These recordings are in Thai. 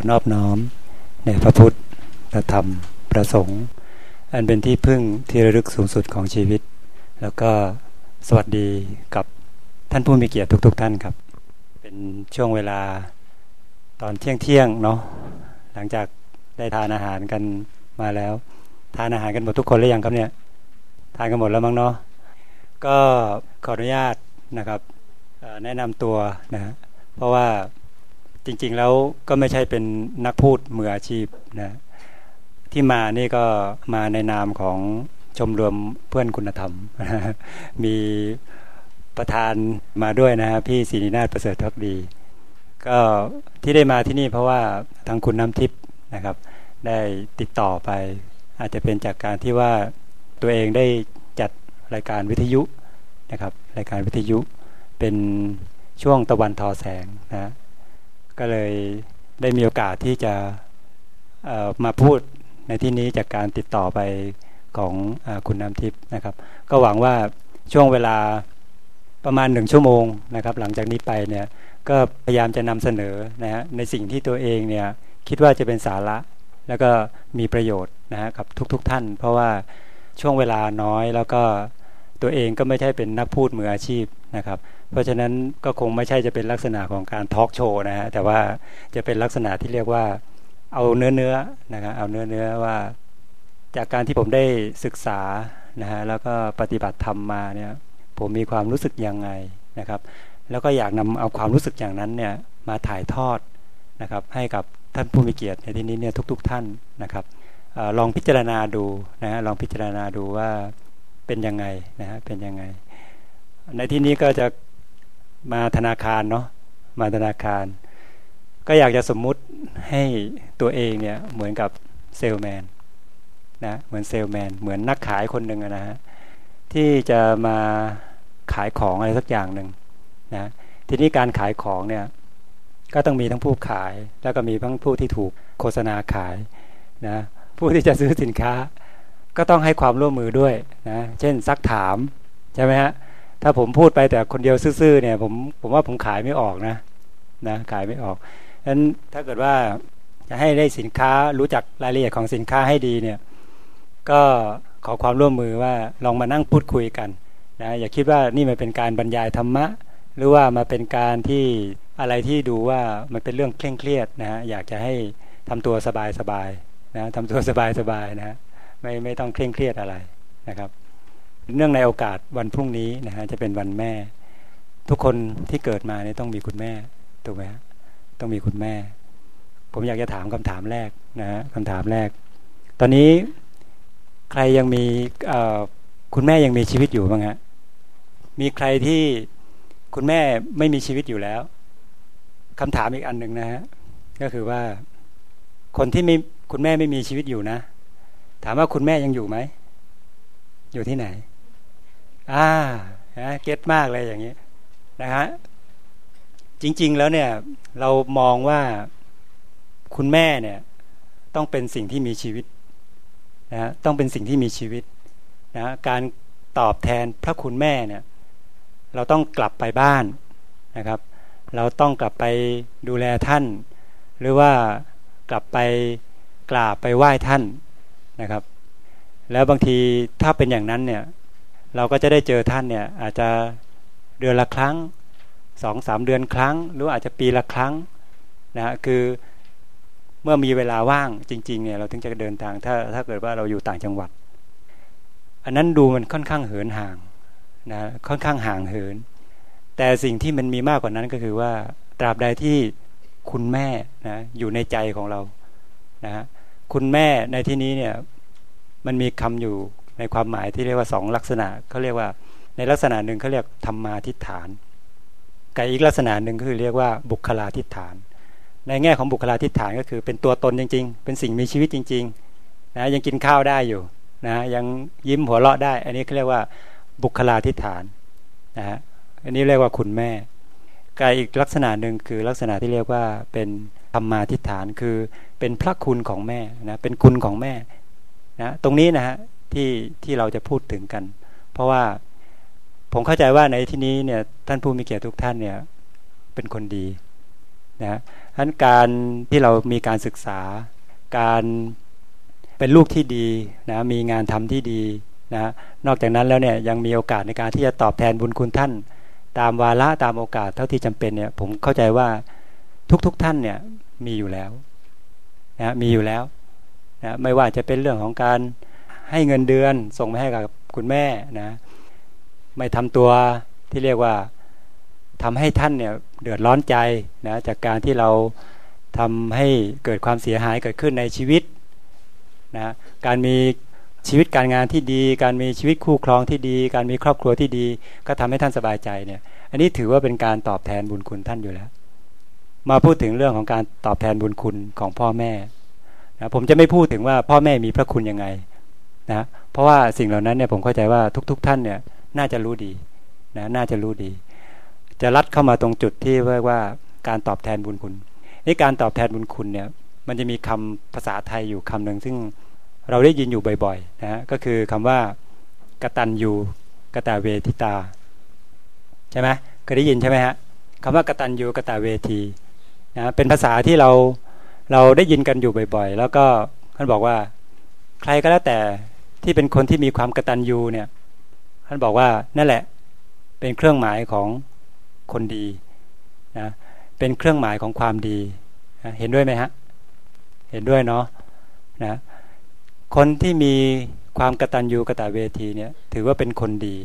ก็นอบน้อมในพระพุทธพระธรรมพระสงฆ์อันเป็นที่พึ่งที่ระลึกสูงสุดของชีวิต แล้วก็สวัสดีกับท่านผู้มีเกียรติทุก ๆ ท่านครับ เป็นช่วงเวลาตอนเที่ยงเที่ยงเนาะหลังจากได้ทานอาหารกันมาแล้ว ทานอาหารกันหมดทุกคนหรือยังครับเนี่ยทานกันหมดแล้วมั้งเนาะก็ขออนุญาตนะครับแนะนำตัวนะเพราะว่า จริง ๆ แล้วก็ไม่ใช่เป็นนักพูดมืออาชีพนะที่มานี่ก็มาในนามของชมรมเพื่อนคุณธรรม มีประธานมาด้วยนะพี่ศรีนินาถประเสริฐทักดี ก็ที่ได้มาที่นี่เพราะว่าทางคุณน้ำทิพย์นะครับ ได้ติดต่อไป อาจจะเป็นจากการที่ว่าตัวเองได้จัดรายการวิทยุนะครับ รายการวิทยุเป็นช่วงตะวันทอแสงนะ ก็เลยได้มีโอกาสที่จะมาพูดในที่นี้จากการติดต่อไปของอคุณน้ำทิพย์นะครับ ก็หวังว่าช่วงเวลาประมาณหนึ่งชั่วโมงนะครับ หลังจากนี้ไปเนี่ยก็พยายามจะนำเสนอนะฮะในสิ่งที่ตัวเองเนี่ยคิดว่าจะเป็นสาระแล้วก็มีประโยชน์นะฮะกับทุกๆทท่าน เพราะว่าช่วงเวลาน้อยแล้วก็ ตัวเองก็ไม่ใช่เป็นนักพูดมืออาชีพนะครับ เพราะฉะนั้นก็คงไม่ใช่จะเป็นลักษณะของการทอล์กโชว์นะฮะแต่ว่าจะเป็นลักษณะที่เรียกว่าเอาเนื้อเนื้อนะครับเอาเนื้อเนื้อว่า จากการที่ผมได้ศึกษานะฮะแล้วก็ปฏิบัติธรรมมาเนี่ยผมมีความรู้สึกยังไงนะครับ แล้วก็อยากนำเอาความรู้สึกอย่างนั้นเนี่ยมาถ่ายทอดนะครับ ให้กับท่านผู้มีเกียรติในที่นี้เนี่ยทุก ๆ ท่านนะครับอลองพิจารณาดูนะฮะลองพิจารณาดูว่า เป็นยังไงนะฮะเป็นยังไง ในที่นี้ก็จะมาธนาคารเนาะมาธนาคาร ก็อยากจะสมมุติให้ตัวเองเนี่ยเหมือนกับเซลแมนนะเหมือนเซลแมนเหมือนนักขายคนหนึ่งนะฮะที่จะมาขายของอะไรสักอย่างหนึ่งนะทีนี้การขายของเนี่ยก็ต้องมีทั้งผู้ขาย แล้วก็มีทั้งผู้ที่ถูกโฆษณาขายนะผู้ที่จะซื้อสินค้า ก็ต้องให้ความร่วมมือด้วยนะ เช่นซักถามใช่ไหมฮะ ถ้าผมพูดไปแต่คนเดียวซื่อๆเนี่ยผมผมว่าผมขายไม่ออกนะนะขายไม่ออกฉะนั้นถ้าเกิดว่าจะให้ได้สินค้ารู้จักรายละเอียดของสินค้าให้ดีเนี่ย ก็ขอความร่วมมือว่าลองมานั่งพูดคุยกันนะอย่าคิดว่านี่มันเป็นการบรรยายธรรมะ หรือว่ามาเป็นการที่อะไรที่ดูว่ามันเป็นเรื่องเคร่งเครียดนะฮะอยากจะให้ทำตัวสบายสบายนะทำตัวสบายสบายนะฮะ ไม่ไม่ต้องเคร่งเครียดอะไรนะครับ เนื่องในโอกาสวันพรุ่งนี้นะฮะจะเป็นวันแม่ ทุกคนที่เกิดมาเนี่ยต้องมีคุณแม่ถูกไหมฮะต้องมีคุณแม่ ผมอยากจะถามคำถามแรกนะฮะคำถามแรก ตอนนี้ใครยังมีคุณแม่ยังมีชีวิตอยู่บ้างฮะมีใครที่คุณแม่ไม่มีชีวิตอยู่แล้วคำถามอีกอันหนึ่งนะฮะก็คือว่า คนที่มีคุณแม่ไม่มีชีวิตอยู่นะ ถามว่าคุณแม่ยังอยู่ไหม อยู่ที่ไหน อ่าเก็ตมากเลยอย่างนี้นะฮะจริง ๆ แล้วเนี่ย เรามองว่าคุณแม่เนี่ย ต้องเป็นสิ่งที่มีชีวิตนะต้องเป็นสิ่งที่มีชีวิตนะการตอบแทนพระคุณแม่เนี่ย เราต้องกลับไปบ้านนะครับ เราต้องกลับไปดูแลท่าน หรือว่ากลับไปกราบไปไหว้ท่าน นะครับ แล้วบางทีถ้าเป็นอย่างนั้นเนี่ย เราก็จะได้เจอท่านเนี่ย อาจจะเดือนละครั้งสองสามเดือนครั้ง หรืออาจจะปีละครั้งนะคือเมื่อมีเวลาว่างจริงๆเนี่ยเราถึงจะเดินทางถ้าถ้าเกิดว่าเราอยู่ต่างจังหวัด อันนั้นดูมันค่อนข้างเหินห่างนะค่อนข้างห่างเหิน แต่สิ่งที่มันมีมากกว่านั้นก็คือว่าตราบใดที่คุณแม่นะอยู่ในใจของเรานะ คุณแม่ในที่นี้เนี่ยมันมีคำอยู่ในความหมายที่เรียกว่าสองลักษณะเขาเรียกว่าในลักษณะหนึ่งเขาเรียกธรรมาทิฏฐานกับอีกลักษณะหนึ่งคือเรียกว่าบุคลาทิฏฐาน ในแง่ของบุคลาธิฏฐานก็คือเป็นตัวตนจริง ๆ เป็นสิ่งมีชีวิตจริงๆนะยังกินข้าวได้อยู่นะยังยิ้มหัวเราะได้ อันนี้เขาเรียกว่าบุคลาธิฏฐานนะฮะอันนี้เรียกว่าคุณแม่กายอีกลักษณะหนึ่งคือลักษณะที่เรียกว่าเป็น ธรรมาทิฏฐานคือเป็นพระคุณของแม่นะเป็นคุณของแม่นะตรงนี้นะฮะที่ที่เราจะพูดถึงกัน เพราะว่าผมเข้าใจว่าในที่นี้เนี่ยท่านผู้มีเกียรติทุกท่านเนี่ยเป็นคนดีนะฉะนั้นการที่เรามีการศึกษา การเป็นลูกที่ดีนะมีงานทำที่ดีนะนอกจากนั้นแล้วเนี่ยยังมีโอกาสในการที่จะตอบแทนบุญคุณท่าน ตามวาระตามโอกาสเท่าที่จำเป็นเนี่ยผมเข้าใจว่าทุกๆทท่านเนี่ย มีอยู่แล้วนะมีอยู่แล้วนะไม่ว่าจะเป็นเรื่องของการให้เงินเดือนส่งไปให้กับคุณแม่นะไม่ทำตัวที่เรียกว่าทำให้ท่านเนี่ยเดือดร้อนใจนะจากการที่เราทำให้เกิดความเสียหายเกิดขึ้นในชีวิตนะการมีชีวิตการงานที่ดี การมีชีวิตคู่ครองที่ดี การมีครอบครัวที่ดี ก็ทำให้ท่านสบายใจเนี่ยอันนี้ถือว่าเป็นการตอบแทนบุญคุณท่านอยู่แล้ว มาพูดถึงเรื่องของการตอบแทนบุญคุณของพ่อแม่นะผมจะไม่พูดถึงว่าพ่อแม่มีพระคุณยังไงนะเพราะว่าสิ่งเหล่านั้นเนี่ยผมเข้าใจว่าทุก ๆท่านเนี่ยน่าจะรู้ดีนะน่าจะรู้ดี จะรัดเข้ามาตรงจุดที่เรียกว่าการตอบแทนบุญคุณนี่การตอบแทนบุญคุณเนี่ยมันจะมีคำภาษาไทยอยู่คำหนึ่งซึ่งเราได้ยินอยู่บ่อยๆนะก็คือคำว่ากตันยูกตาเวทิตา ใช่ไหมเคยได้ยินใช่ไหมฮะคำว่ากตันยูกตาเวที นะเป็นภาษาที่เราเราได้ยินกันอยู่บ่อย ๆ แล้วก็ท่านบอกว่า ใครก็แล้วแต่ที่เป็นคนที่มีความกระตัญญูเนี่ยท่านบอกว่านั่นแหละเป็นเครื่องหมายของคนดีนะเป็นเครื่องหมายของความดีนะเห็นด้วยไหมฮะเห็นด้วยเนาะนะคนที่มีความกระตัญญูกระตเวทีเนี่ยถือว่าเป็นคนดี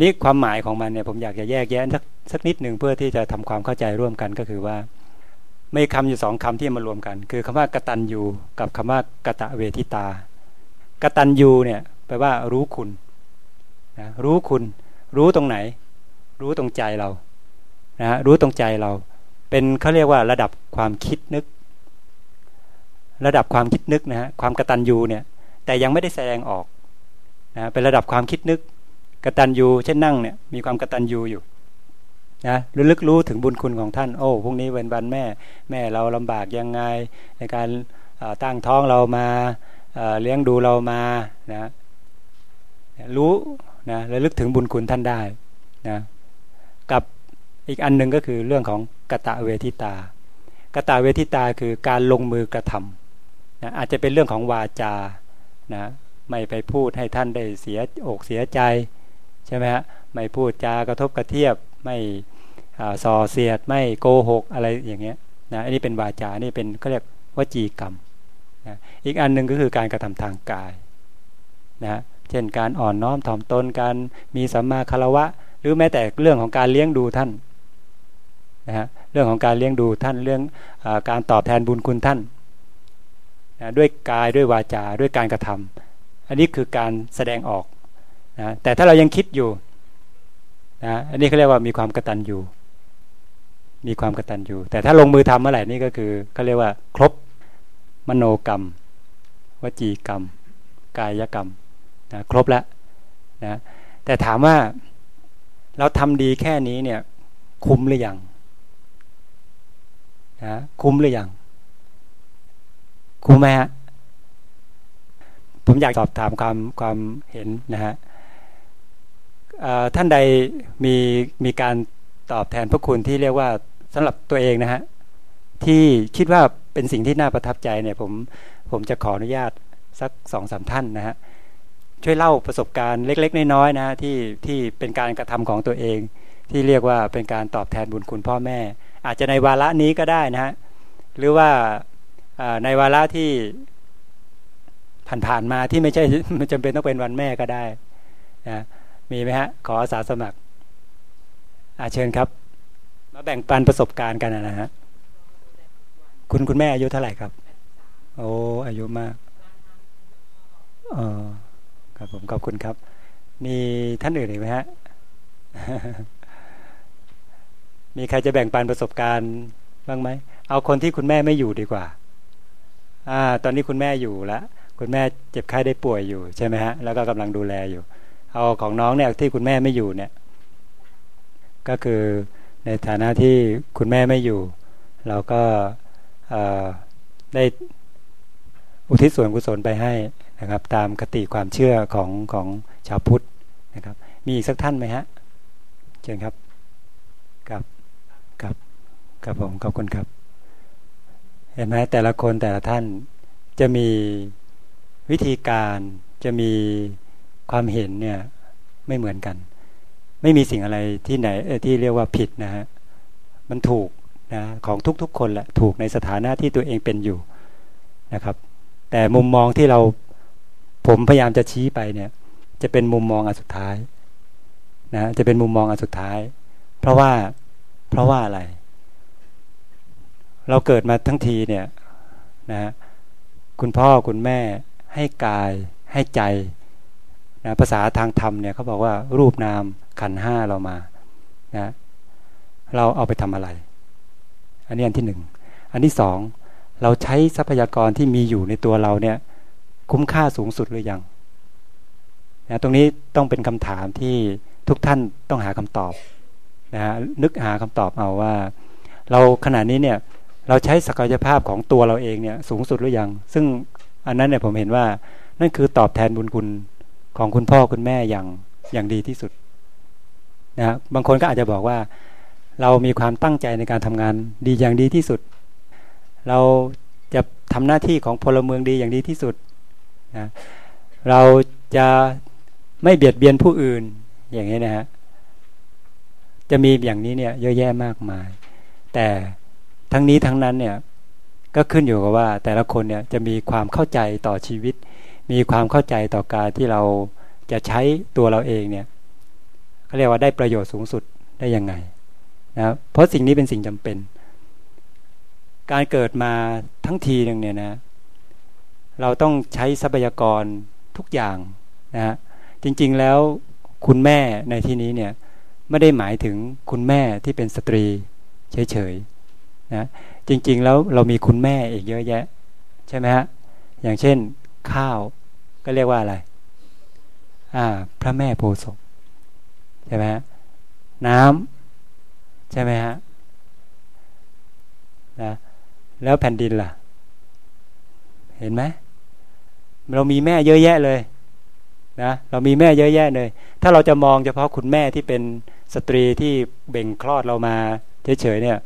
นี่ความหมายของมันเนี่ยผมอยากจะแยกแยะสักสักนิดหนึ่งเพื่อที่จะทำความเข้าใจร่วมกันก็คือว่า ม่คำอยู่สองคำที่มารวมกัน คือคำว่ากตัญญูกับคำว่ากตะเวทิตากตัญญูเนี่ยแปลว่ารู้คุณนะรู้คุณ รู้ตรงไหน รู้ตรงใจเรานะรู้ตรงใจเรา เป็นเขาเรียกว่าระดับความคิดนึก ระดับความคิดนึกนะฮะความกตัญญูเนี่ยแต่ยังไม่ได้แสดงออกนะเป็นระดับความคิดนึกกตัญญูเช่นนั่งเนี่ยมีความกตัญญูอยู่ นะระลึกรู้ถึงบุญคุณของท่าน โอ้พรุ่งนี้เว้นวันแม่ แม่เราลำบากยังไง ในการตั้งท้องเรามาเลี้ยงดูเรามานะรู้นะระลึกถึงบุญคุณท่านได้นะกับอีกอันหนึ่งก็คือเรื่องของกะตะเวทิตากะตะเวทิตาคือการลงมือกระทำนะอาจจะเป็นเรื่องของวาจานะไม่ไปพูดให้ท่านได้เสียอกเสียใจใช่ไหมฮะไม่พูดจากระทบกระเทียบไม่ ส่อเสียดไม่โกหกอะไรอย่างเงี้ยนะอันนี้เป็นวาจานี่เป็นเขาเรียกวจีกรรมนะอีกอันหนึ่งก็คือการกระทำทางกายนะเช่นการอ่อนน้อมถ่อมตนการมีสัมมาคารวะ หรือแม้แต่เรื่องของการเลี้ยงดูท่านนะฮะเรื่องของการเลี้ยงดูท่านเรื่องอการตอบแทนบุญคุณท่านนะด้วยกายด้วยวาจาด้วยการกระทำอันนี้คือการแสดงออกนะแต่ถ้าเรายังคิดอยู่นะอันนี้เขาเรียกว่ามีความกระตันอยู่ มีความกระตันอยู่ แต่ถ้าลงมือทำเมื่อไหร่นี่ก็คือเขาเรียกว่า ครบมโนกรรม วจีกรรม กายกรรมนะครบแล้วนะแต่ถามว่าเราทำดีแค่นี้เนี่ย คุ้มหรือยังนะคุ้มหรือยังคุ้มไหมฮะผมอยากสอบถามความความเห็นนะฮะท่านใดมีมีการตอบแทนพระคุณที่เรียกว่า สำหรับตัวเองนะฮะที่คิดว่าเป็นสิ่งที่น่าประทับใจเนี่ยผมผมจะขออนุญาตสักสองสามท่านนะฮะช่วยเล่าประสบการณ์เล็ก ๆ น้อยๆนะที่ที่เป็นการกระทำของตัวเอง ที่เรียกว่าเป็นการตอบแทนบุญคุณพ่อแม่ อาจจะในวาระนี้ก็ได้นะฮะหรือว่าในวาระที่ผ่านๆมาที่ไม่ใช่ไม่จำเป็นต้องเป็นวันแม่ก็ได้นะมีไหมฮะขออาสาสมัครอาเชิญครับ มาแบ่งปันประสบการณ์กันนะฮะคุณคุณแม่อายุเท่าไหร่ครับ โอ้อายุมากออครับผมขอบคุณครับ มีท่านอื่นอีกไหมฮะ มีใครจะแบ่งปันประสบการณ์บ้างไหม เอาคนที่คุณแม่ไม่อยู่ดีกว่า อ่า ตอนนี้คุณแม่อยู่แล้วคุณแม่เจ็บไข้ได้ป่วยอยู่ใช่ไหมฮะ แล้วก็กำลังดูแลอยู่ เอาของน้องเนี่ยที่คุณแม่ไม่อยู่เนี่ย ก็คือ ในฐานะที่คุณแม่ไม่อยู่ เราก็ได้อุทิศส่วนกุศลไปให้นะครับ ตามคติความเชื่อของของชาวพุทธนะครับ มีอีกสักท่านไหมฮะเชิญครับครับครับครับผมขอบคุณครับ เห็นไหมแต่ละคนแต่ละท่านจะมีวิธีการจะมีความเห็นเนี่ยไม่เหมือนกัน ไม่มีสิ่งอะไรที่ไหนที่เรียกว่าผิดนะฮะมันถูกนะของทุกๆคนแหละถูกในสถานะที่ตัวเองเป็นอยู่นะครับ แต่มุมมองที่เราผมพยายามจะชี้ไปเนี่ย จะเป็นมุมมองอันสุดท้ายนะจะเป็นมุมมองอันสุดท้าย เพราะว่าเพราะว่าอะไร เราเกิดมาทั้งทีเนี่ยนะคุณพ่อคุณแม่ให้กายให้ใจ นะภาษาทางธรรมเนี่ยเขาบอกว่ารูปนามขันห้าเรามานะเราเอาไปทำอะไร อันนี้อันที่หนึ่งอันที่สองเราใช้ทรัพยากรที่มีอยู่ในตัวเราเนี่ย คุ้มค่าสูงสุดหรือยังนะตรงนี้ต้องเป็นคำถามที่ทุกท่านต้องหาคำตอบนะฮะนึกหาคำตอบเอาว่า เราขณะนี้เนี่ยเราใช้ศักยภาพของตัวเราเองเนี่ยสูงสุดหรือยัง ซึ่งอันนั้นเนี่ยผมเห็นว่านั่นคือตอบแทนบุญคุณ ของคุณพ่อคุณแม่อย่างอย่างดีที่สุดนะบางคนก็อาจจะบอกว่า เรามีความตั้งใจในการทำงานดีอย่างดีที่สุด เราจะทำหน้าที่ของพลเมืองดีอย่างดีที่สุดนะเราจะไม่เบียดเบียนผู้อื่นอย่างนี้นะฮะจะมีอย่างนี้เนี่ยเยอะแยะมากมาย แต่ทั้งนี้ทั้งนั้นเนี่ยก็ขึ้นอยู่กับว่าแต่ละคนเนี่ยจะมีความเข้าใจต่อชีวิต มีความเข้าใจต่อการที่เราจะใช้ตัวเราเองเนี่ยเขาเรียกว่าได้ประโยชน์สูงสุดได้ยังไงนะเพราะสิ่งนี้เป็นสิ่งจำเป็น การเกิดมาทั้งทีหนึ่งเนี่ยนะ เราต้องใช้ทรัพยากรทุกอย่างนะจริงๆแล้วคุณแม่ในที่นี้เนี่ยไม่ได้หมายถึงคุณแม่ที่เป็นสตรีเฉยๆนะจริงๆแล้วเรามีคุณแม่อีกเยอะแยะ ใช่ไหมฮะอย่างเช่น ข้าว ก็เรียกว่าอะไร อ่า พระแม่โพศพใช่ไหมฮะน้ำใช่ไหมฮะนะแล้วแผ่นดินล่ะ เห็นไหมเรามีแม่เยอะแยะเลยนะเรามีแม่เยอะแยะเลย ถ้าเราจะมองเฉพาะคุณแม่ที่เป็นสตรีที่เบ่งคลอดเรามาเฉยๆเนี่ย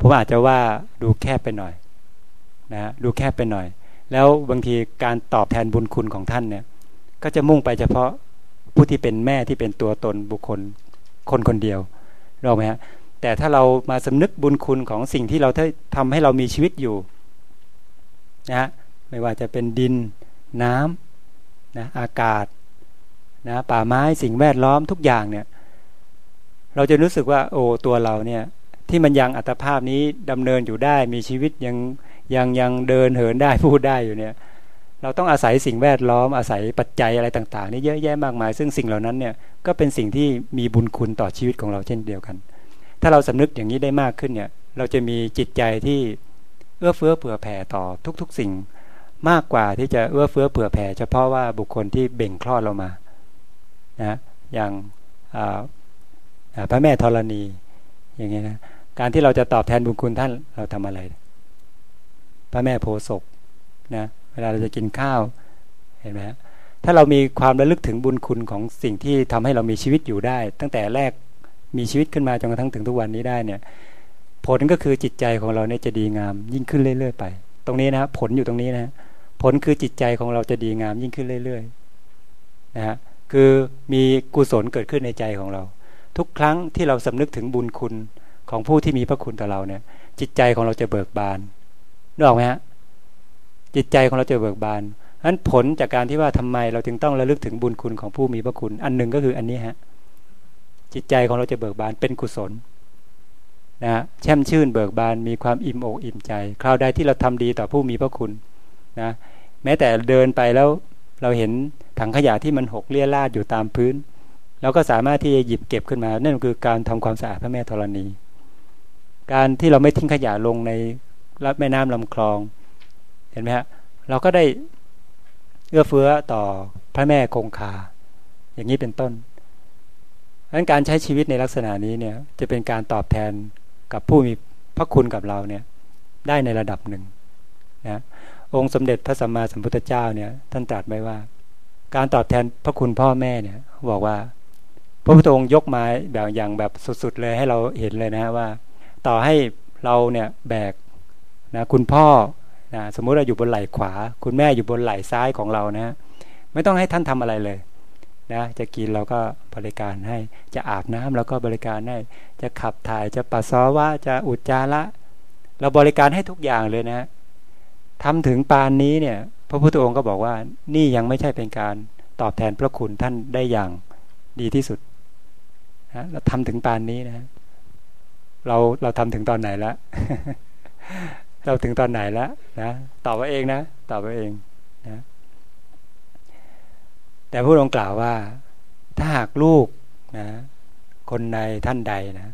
ผมอาจจะว่าดูแคบไปหน่อยนะดูแคบไปหน่อย แล้วบางทีการตอบแทนบุญคุณของท่านเนี่ย ก็จะมุ่งไปเฉพาะผู้ที่เป็นแม่ที่เป็นตัวตนบุคคลคนคนเดียวรู้ไหมฮะแต่ถ้าเรามาสำนึกบุญคุณของสิ่งที่เราทำให้เรามีชีวิตอยู่นะฮะไม่ว่าจะเป็นดินน้ำนะอากาศนะป่าไม้สิ่งแวดล้อมทุกอย่างเนี่ย เราจะรู้สึกว่า โอ้ตัวเราเนี่ย ที่มันยังอัตภาพนี้ดำเนินอยู่ได้มีชีวิตยัง ยังยังเดินเหินได้พูดได้อยู่เนี่ย เราต้องอาศัยสิ่งแวดล้อมอาศัยปัจจัยอะไรต่างๆนี่เยอะแยะมากมาย ซึ่งสิ่งเหล่านั้นเนี่ยก็เป็นสิ่งที่มีบุญคุณต่อชีวิตของเราเช่นเดียวกัน ถ้าเราสำนึกอย่างนี้ได้มากขึ้นเนี่ย เราจะมีจิตใจที่เอื้อเฟื้อเผื่อแผ่ต่อทุก ๆ สิ่งมากกว่าที่จะเอื้อเฟื้อเผื่อแผ่ เฉพาะว่าบุคคลที่เบ่งคลอดเรามานะอย่างพระแม่ธรณีอย่างนี้นะการที่เราจะตอบแทนบุญคุณท่านเราทำอะไร ระแม่โพศกนะเวลาเราจะกินข้าวเห็นไหมถ้าเรามีความระลึกถึงบุญคุณของสิ่งที่ทำให้เรามีชีวิตอยู่ได้ ตั้งแต่แรกมีชีวิตขึ้นมาจนกระทั่งถึงทุกวันนี้ได้เนี่ย ผลก็คือจิตใจของเราเนี่ยจะดีงาม ยิ่งขึ้นเรื่อย ๆ ไป ตรงนี้นะผลอยู่ตรงนี้นะผลคือจิตใจของเราจะดีงามยิ่งขึ้นเรื่อยๆนะฮะคือมีกุศลเกิดขึ้นในใจของเรา ทุกครั้งที่เราสำนึกถึงบุญคุณของผู้ที่มีพระคุณต่อเราเนี่ย จิตใจของเราจะเบิกบาน นึกออกไหมฮะจิตใจของเราจะเบิกบานนั้นผลจากการที่ว่าทำไมเราจึงต้องระลึกถึงบุญคุณของผู้มีพระคุณ อันหนึ่งก็คืออันนี้ฮะ จิตใจของเราจะเบิกบานเป็นกุศลนะฮะแช่มชื่นเบิกบานมีความอิ่มอกอิ่มใจ คราวใดที่เราทำดีต่อผู้มีพระคุณนะแม้แต่เดินไปแล้วเราเห็นถังขยะที่มันหกเลี่ยราดอยู่ตามพื้นเราก็สามารถที่จะหยิบเก็บขึ้นมา นั่นคือการทำความสะอาดพระแม่ธรณี การที่เราไม่ทิ้งขยะลงใน รับแม่น้ำลำคลอง เห็นไหมฮะเราก็ได้เอื้อเฟื้อต่อพระแม่คงคา อย่างนี้เป็นต้นดังนั้นการใช้ชีวิตในลักษณะนี้เนี่ยจะเป็นการตอบแทนกับผู้มีพระคุณกับเราเนี่ยได้ในระดับหนึ่งนะองค์สมเด็จพระสัมมาสัมพุทธเจ้าเนี่ยท่านตรัสไว้ว่า การตอบแทนพระคุณพ่อแม่เนี่ยบอกว่า พระพุทธองค์ยกมาแบบอย่างแบบสุดๆเลยให้เราเห็นเลยนะว่า ต่อให้เราเนี่ยแบก นะคุณพ่อนะสมมุติเราอยู่บนไหล่ขวา คุณแม่อยู่บนไหล่ซ้ายของเรานะไม่ต้องให้ท่านทำอะไรเลยนะจะกินเราก็บริการให้จะอาบน้ำเราก็บริการให้จะขับถ่ายจะปัสสาวะจะอุจจาระเราบริการให้ทุกอย่างเลยนะทำถึงปานนี้เนี่ยพระพุทธองค์ก็บอกว่านี่ยังไม่ใช่เป็นการตอบแทนพระคุณท่านได้อย่างดีที่สุดนะเราทำถึงปานนี้นะ เราเราทำถึงตอนไหนแล้ว เราถึงตอนไหนแล้วนะตอบว่าเองนะตอบว่าเองนะแต่พระองกล่าวว่า ถ้าหากลูกนะคนใดท่านใดนะ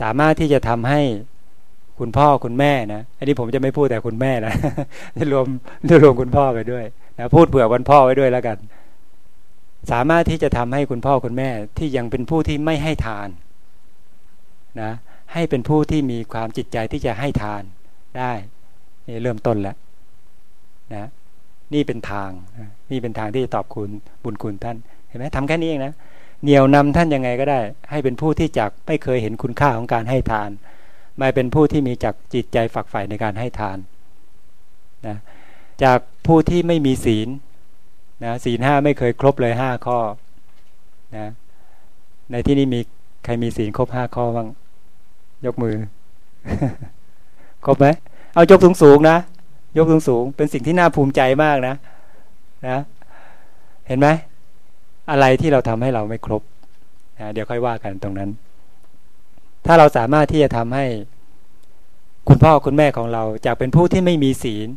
สามารถที่จะทำให้คุณพ่อคุณแม่นะอันนี้ผมจะไม่พูดแต่คุณแม่นะจะรวมจะรวมคุณพ่อไปด้วยนะพูดเผื่อวันพ่อไว้ด้วยแล้วกัน สามารถที่จะทำให้คุณพ่อคุณแม่ที่ยังเป็นผู้ที่ไม่ให้ทานนะให้เป็นผู้ที่มีความจิตใจที่จะให้ทาน ได้นี่เริ่มต้นแล้วนะนี่เป็นทางนี่เป็นทางที่จะตอบคุณบุญคุณท่านเห็นไหมทำแค่นี้เองนะเหนี่ยวนำท่านยังไงก็ได้ ให้เป็นผู้ที่จักไม่เคยเห็นคุณค่าของการให้ทาน มาเป็นผู้ที่มีจักจิตใจฝักใฝ่ในการให้ทานนะจากผู้ที่ไม่มีศีลนะศีลห้าไม่เคยครบเลยห้าข้อนะในที่นี้มีใครมีศีลครบห้าข้อบ้างยกมือ ครบไหมเอายกสูงสูงนะ ยกสูงสูงเป็นสิ่งที่น่าภูมิใจมากนะนะ เห็นไหมอะไรที่เราทำให้เราไม่ครบนะเดี๋ยวค่อยว่ากันตรงนั้น ถ้าเราสามารถที่จะทำให้ คุณพ่อคุณแม่ของเราจากเป็นผู้ที่ไม่มีศีล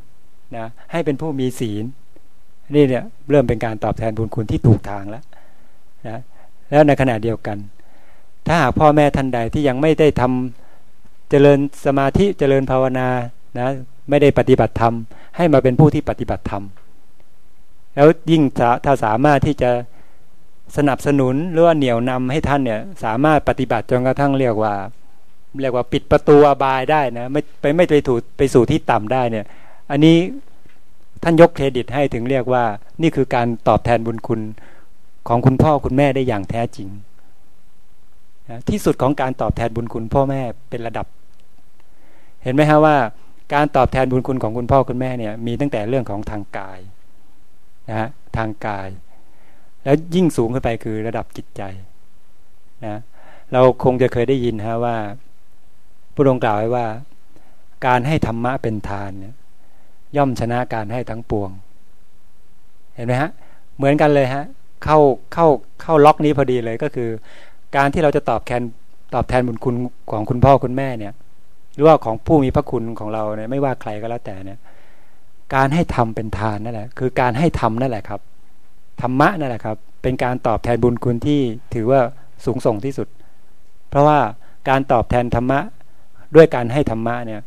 นะให้เป็นผู้มีศีลนี่เนี่ยเริ่มเป็นการตอบแทนบุญคุณที่ถูกทางแล้วนะแล้วในขณะเดียวกัน ถ้าหากพ่อแม่ท่านใดที่ยังไม่ได้ทำ เจริญสมาธิเจริญภาวนานะไม่ได้ปฏิบัติธรรม ให้มาเป็นผู้ที่ปฏิบัติธรรม แล้วยิ่งถ้าสามารถที่จะสนับสนุนหรือว่าเหนี่ยวนำให้ท่านเนี่ยสามารถปฏิบัติจนกระทั่งเรียกว่าเรียกว่าปิดประตูอบายได้นะไม่ไปไม่ไปถูกไปสู่ที่ต่ำได้เนี่ย อันนี้ท่านยกเครดิตให้ถึงเรียกว่า นี่คือการตอบแทนบุญคุณของคุณพ่อคุณแม่ได้อย่างแท้จริง ที่สุดของการตอบแทนบุญคุณพ่อแม่เป็นระดับ เห็นไหมฮะว่าการตอบแทนบุญคุณของคุณพ่อคุณแม่เนี่ยมีตั้งแต่เรื่องของทางกายนะฮะทางกาย แล้วยิ่งสูงขึ้นไปคือระดับจิตใจนะเราคงจะเคยได้ยินฮะว่าพระองกล่าวไว้ว่า การให้ธรรมะเป็นทานเนี่ยย่อมชนะการให้ทั้งปวง เห็นไหมฮะเหมือนกันเลยฮะเข้าเข้าเข้าล็อกนี้พอดีเลยก็คือ การที่เราจะตอบแทนตอบแทนบุญคุณของคุณพ่อคุณแม่เนี่ย หรือว่าของผู้มีพระคุณของเราเนี่ยไม่ว่าใครก็แล้วแต่เนี่ย การให้ทำเป็นทานนั่นแหละ คือการให้ทำนั่นแหละครับธรรมะนั่นแหละครับ เป็นการตอบแทนบุญคุณที่ถือว่าสูงส่งที่สุด เพราะว่าการตอบแทนธรรมะด้วยการให้ธรรมะเนี่ย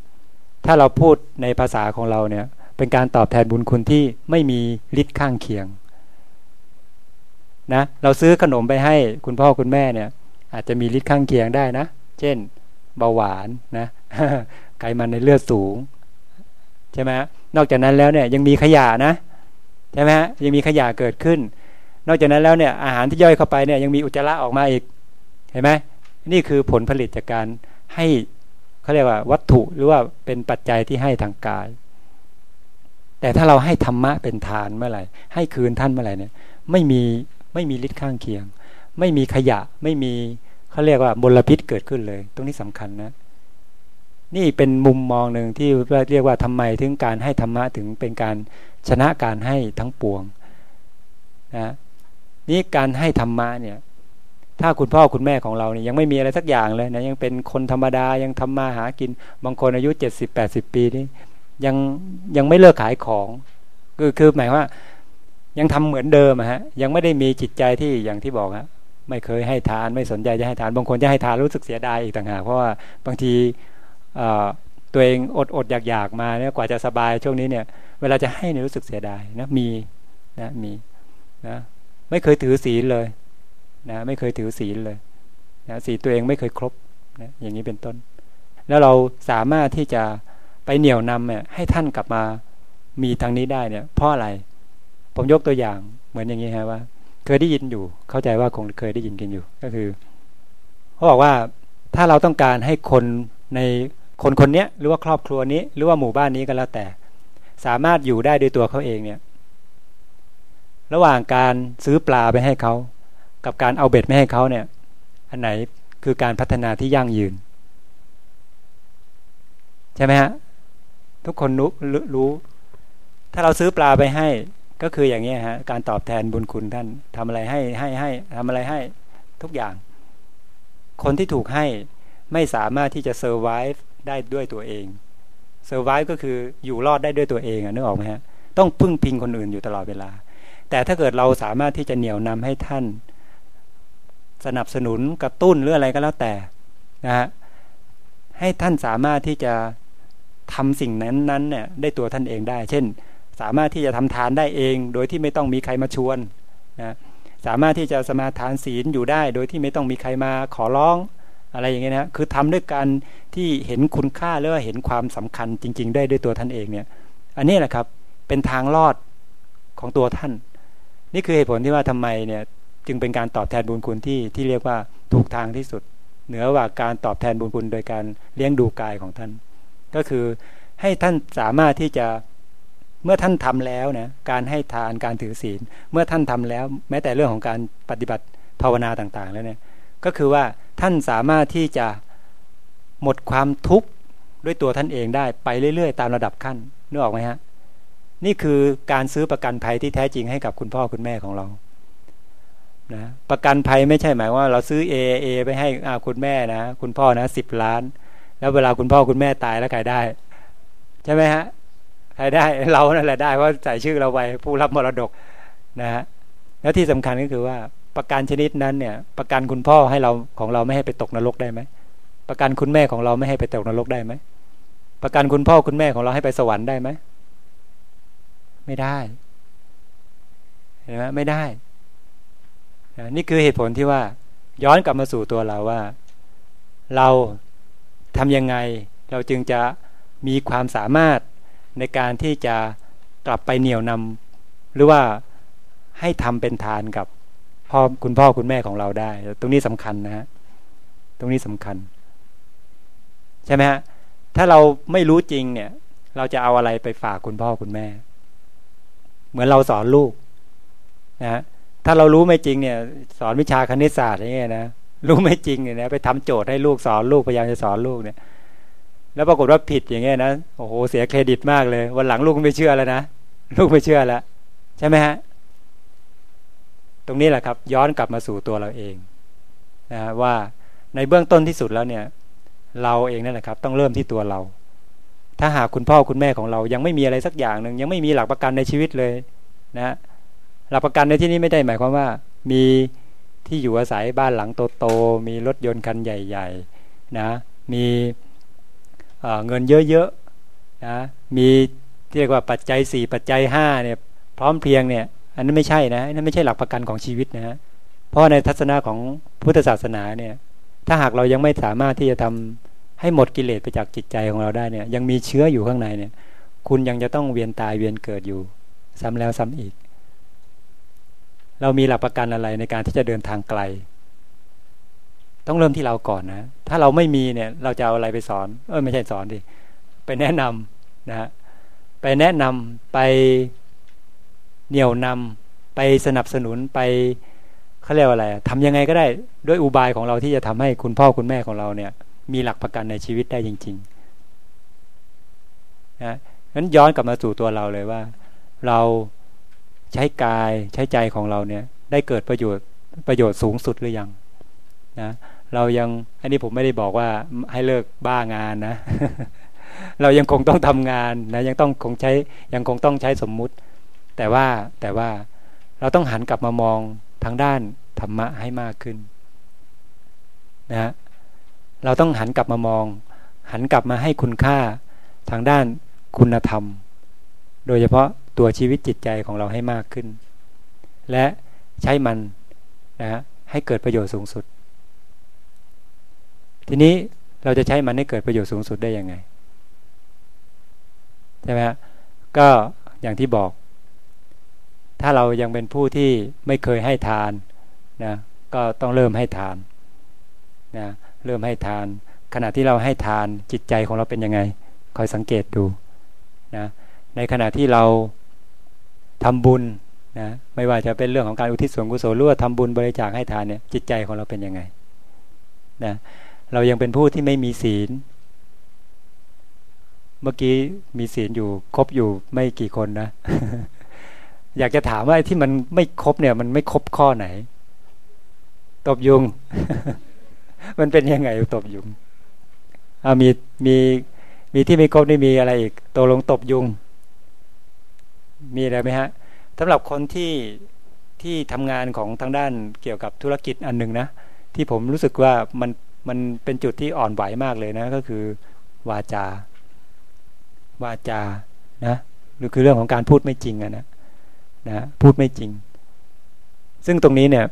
ถ้าเราพูดในภาษาของเราเนี่ย เป็นการตอบแทนบุญคุณที่ไม่มีฤทธิ์ข้างเคียง นะเราซื้อขนมไปให้คุณพ่อคุณแม่เนี่ย อาจจะมีฤทธิ์ข้างเคียงได้นะ เช่น เบาหวานนะไขมันในเลือดสูง ใช่ไหมนอกจากนั้นแล้วเนี่ยยังมีขยะนะใช่ไหมยังมีขยะเกิดขึ้น นอกจากนั้นแล้วเนี่ยอาหารที่ย่อยเข้าไปเนี่ยยังมีอุจจาระออกมาอีกเห็นไหมนี่คือผลผลิตจากการให้เขาเรียกว่าวัตถุหรือว่าเป็นปัจจัยที่ให้ทางกาย แต่ถ้าเราให้ธรรมะเป็นทานเมื่อไหร่ให้คืนท่านเมื่อไหร่เนี่ย ไม่มี ไม่มีฤทธิ์ข้างเคียง ไม่มีขยะ ไม่มีเขาเรียกว่ามลพิษเกิดขึ้นเลย ตรงนี้สำคัญนะ นี่เป็นมุมมองหนึ่งที่เรียกว่าทำไมถึงการให้ธรรมะถึงเป็นการชนะการให้ทั้งปวงนะนี่การให้ธรรมะเนี่ย ถ้าคุณพ่อคุณแม่ของเราเนี่ยยังไม่มีอะไรสักอย่างเลยนะยังเป็นคนธรรมดายังทำมาหากิน บางคนอายุเจ็ดสิบแปดสิบปีนี่ยังยังไม่เลิกขายของ คือคือหมายว่า ยังทำเหมือนเดิมฮะยังไม่ได้มีจิตใจที่อย่างที่บอกฮะไม่เคยให้ทานไม่สนใจจะให้ทานบางคนจะให้ทานรู้สึกเสียดายอีกต่างหากเพราะว่าบางทีตัวเองอดอดอยากอยากมาเนี่ยกว่าจะสบายช่วงนี้เนี่ย เวลาจะให้เนี่ยรู้สึกเสียดายนะมีนะมีนะไม่เคยถือศีลเลยนะไม่เคยถือศีลเลยนะศีลตัวเองไม่เคยครบนะอย่างนี้เป็นต้น แล้วเราสามารถที่จะไปเหนี่ยวนำเนี่ยให้ท่านกลับมามีทางนี้ได้เนี่ยเพราะอะไร ผมยกตัวอย่างเหมือนอย่างนี้ฮะว่า เคยได้ยินอยู่ เข้าใจว่าคงเคยได้ยินกันอยู่ ก็คือเขาบอกว่าถ้าเราต้องการให้คนในคนคนนี้หรือว่าครอบครัวนี้ หรือว่าหมู่บ้านนี้ก็แล้วแต่ สามารถอยู่ได้ด้วยตัวเขาเองเนี่ย ระหว่างการซื้อปลาไปให้เขา กับการเอาเบ็ดไม่ให้เขาเนี่ย อันไหนคือการพัฒนาที่ยั่งยืน ใช่ไหมฮะทุกคนรู้รู้ ถ้าเราซื้อปลาไปให้ ก็คืออย่างนี้ฮะการตอบแทนบุญคุณท่านทำอะไรให้ให้ให้ทำอะไรให้ทุกอย่าง คนที่ถูกให้ไม่สามารถที่จะเซอร์ไวฟ์ได้ด้วยตัวเองเซอร์ไวฟ์ก็คืออยู่รอดได้ด้วยตัวเองอะนึกออกไหมฮะต้องพึ่งพิงคนอื่นอยู่ตลอดเวลา แต่ถ้าเกิดเราสามารถที่จะเหนี่ยวนำให้ท่าน สนับสนุนกระตุ้นหรืออะไรก็แล้วแต่นะฮะให้ท่านสามารถที่จะทำสิ่งนั้นนั้นเนี่ยได้ตัวท่านเองได้ เช่น สามารถที่จะทำทานได้เอง โดยที่ไม่ต้องมีใครมาชวนนะสามารถที่จะสมาทานศีลอยู่ได้ โดยที่ไม่ต้องมีใครมาขอร้องอะไรอย่างเงี้ยนะคือทำด้วยการที่เห็นคุณค่าหรือว่าเห็นความสำคัญจริง ๆ ได้ด้วยตัวท่านเองเนี่ย อันนี้แหละครับเป็นทางรอดของตัวท่าน นี่คือเหตุผลที่ว่าทำไมเนี่ยจึงเป็นการตอบแทนบุญคุณที่ที่เรียกว่าถูกทางที่สุด เหนือว่าการตอบแทนบุญคุณโดยการเลี้ยงดูกายของท่าน ก็คือให้ท่านสามารถที่จะ เมื่อท่านทำแล้วนะการให้ทานการถือศีล เมื่อท่านทำแล้ว แม้แต่เรื่องของการปฏิบัติภาวนาต่างๆ แล้วเนี่ยก็คือว่าท่านสามารถที่จะหมดความทุกข์ด้วยตัวท่านเองได้ไปเรื่อยๆ ตามระดับขั้นนึกออกไหมฮะนี่คือการซื้อประกันภัยที่แท้จริงให้กับคุณพ่อคุณแม่ของเรานะประกันภัยไม่ใช่หมายว่า เราซื้อเอเอไปให้คุณแม่นะคุณพ่อนะสิบล้าน แล้วเวลาคุณพ่อคุณแม่ตายแล้วใครได้ ใช่ไหมฮะ ใครได้เรานั่นแหละได้เพราะใส่ชื่อเราไว้ผู้รับมรดกนะฮะแล้วที่สำคัญก็คือว่าประกันชนิดนั้นเนี่ย ประกันคุณพ่อให้เราของเราไม่ให้ไปตกนรกได้ไหมประกันคุณแม่ของเราไม่ให้ไปตกนรกได้ไหมประกันคุณพ่อคุณแม่ของเราให้ไปสวรรค์ได้ไหมไม่ได้เห็นไหมไม่ได้นี่คือเหตุผลที่ว่า ย้อนกลับมาสู่ตัวเราว่า เราทำยังไง เราจึงจะมีความสามารถ ในการที่จะกลับไปเหนี่ยวนำหรือว่าให้ทำเป็นทานกับพ่อคุณพ่อคุณแม่ของเราได้ ตรงนี้สำคัญนะฮะตรงนี้สำคัญ ใช่ไหมฮะถ้าเราไม่รู้จริงเนี่ย เราจะเอาอะไรไปฝากคุณพ่อคุณแม่ เหมือนเราสอนลูกนะถ้าเรารู้ไม่จริงเนี่ย สอนวิชาคณิตศาสตร์อย่างเงี้ยนะรู้ไม่จริงเนี่ยนะไปทำโจทย์ให้ลูกสอนลูกพยายามจะสอนลูกเนี่ย แล้วปรากฏว่าผิดอย่างเงี้ยนะโอ้โหเสียเครดิตมากเลย วันหลังลูกไม่เชื่อแล้วนะลูกไม่เชื่อแล้วใช่ไหมฮะตรงนี้แหละครับ ย้อนกลับมาสู่ตัวเราเองนะว่าในเบื้องต้นที่สุดแล้วเนี่ย เราเองนั่นแหละครับ ต้องเริ่มที่ตัวเรา ถ้าหากคุณพ่อคุณแม่ของเรายังไม่มีอะไรสักอย่างหนึ่งยังไม่มีหลักประกันในชีวิตเลยนะหลักประกันในที่นี้ไม่ได้หมายความว่า มีที่อยู่อาศัยบ้านหลังโตๆมีรถยนต์คันใหญ่ ๆ นะ มี เงินเยอะๆนะมีเรียกว่าปัจจัยสี่ปัจจัยห้าเนี่ยพร้อมเพียงเนี่ยอันนั้นไม่ใช่นะอันั่นไม่ใช่หลักประกันของชีวิตนะฮะเพราะในทัศนะของพุทธศาสนาเนี่ยถ้าหากเรายังไม่สามารถที่จะทำให้หมดกิเลสไปจากจิตใจของเราได้เนี่ยยังมีเชื้ออยู่ข้างในเนี่ยคุณยังจะต้องเวียนตายเวียนเกิดอยู่ ซ้ำแล้วซ้ำอีก เรามีหลักประกันอะไรในการที่จะเดินทางไกล ต้องเริ่มที่เราก่อนนะ ถ้าเราไม่มีเนี่ย เราจะเอาอะไรไปสอน เออไม่ใช่สอนดิ ไปแนะนำนะฮะ ไปแนะนำไปเหนี่ยวนำไปสนับสนุนไปเขาเรียกว่าอะไรทำยังไงก็ได้ด้วยอุบายของเราที่จะทำให้คุณพ่อคุณแม่ของเราเนี่ย มีหลักประกันในชีวิตได้จริงๆนะงั้นย้อนกลับมาสู่ตัวเราเลยว่า เราใช้กายใช้ใจของเราเนี่ย ได้เกิดประโยชน์ประโยชน์สูงสุดหรือยังนะ เรายังอันนี้ผมไม่ได้บอกว่าให้เลิกบ้างานนะ เรายังคงต้องทำงานนะยังต้องคงใช้ยังคงต้องใช้สมมุติ แต่ว่าแต่ว่าเราต้องหันกลับมามองทางด้านธรรมะให้มากขึ้นนะเราต้องหันกลับมามอง หันกลับมาให้คุณค่าทางด้านคุณธรรม โดยเฉพาะตัวชีวิตจิตใจของเราให้มากขึ้น และใช้มันนะให้เกิดประโยชน์สูงสุด ทีนี้เราจะใช้มันให้เกิดประโยชน์สูงสุดได้ยังไงใช่ไหมก็อย่างที่บอก ถ้าเรายังเป็นผู้ที่ไม่เคยให้ทานนะก็ต้องเริ่มให้ทานนะเริ่มให้ทาน ขณะที่เราให้ทานจิตใจของเราเป็นยังไง คอยสังเกตดูนะในขณะที่เราทำบุญนะไม่ว่าจะเป็นเรื่องของการอุทิศส่วนกุศลหรือว่าทำบุญบริจาคให้ทานเนี่ยจิตใจของเราเป็นยังไงนะ เรายังเป็นผู้ที่ไม่มีศีล เมื่อกี้มีศีลอยู่ครบอยู่ไม่กี่คนนะ อยากจะถามว่าที่มันไม่ครบเนี่ย มันไม่ครบข้อไหน ตบยุง มันเป็นยังไงตบยุงอามีมีมีที่ไม่ครบนี่มีอะไรอีกตกลงตบยุง มีอะไรไหมฮะสำหรับคนที่ที่ทำงานของทางด้านเกี่ยวกับธุรกิจอันหนึ่งนะที่ผมรู้สึกว่ามัน มันเป็นจุดที่อ่อนไหวมากเลยนะ ก็คือวาจา วาจานะหรือคือเรื่องของการพูดไม่จริงอะนะนะพูดไม่จริง ซึ่งตรงนี้เนี่ย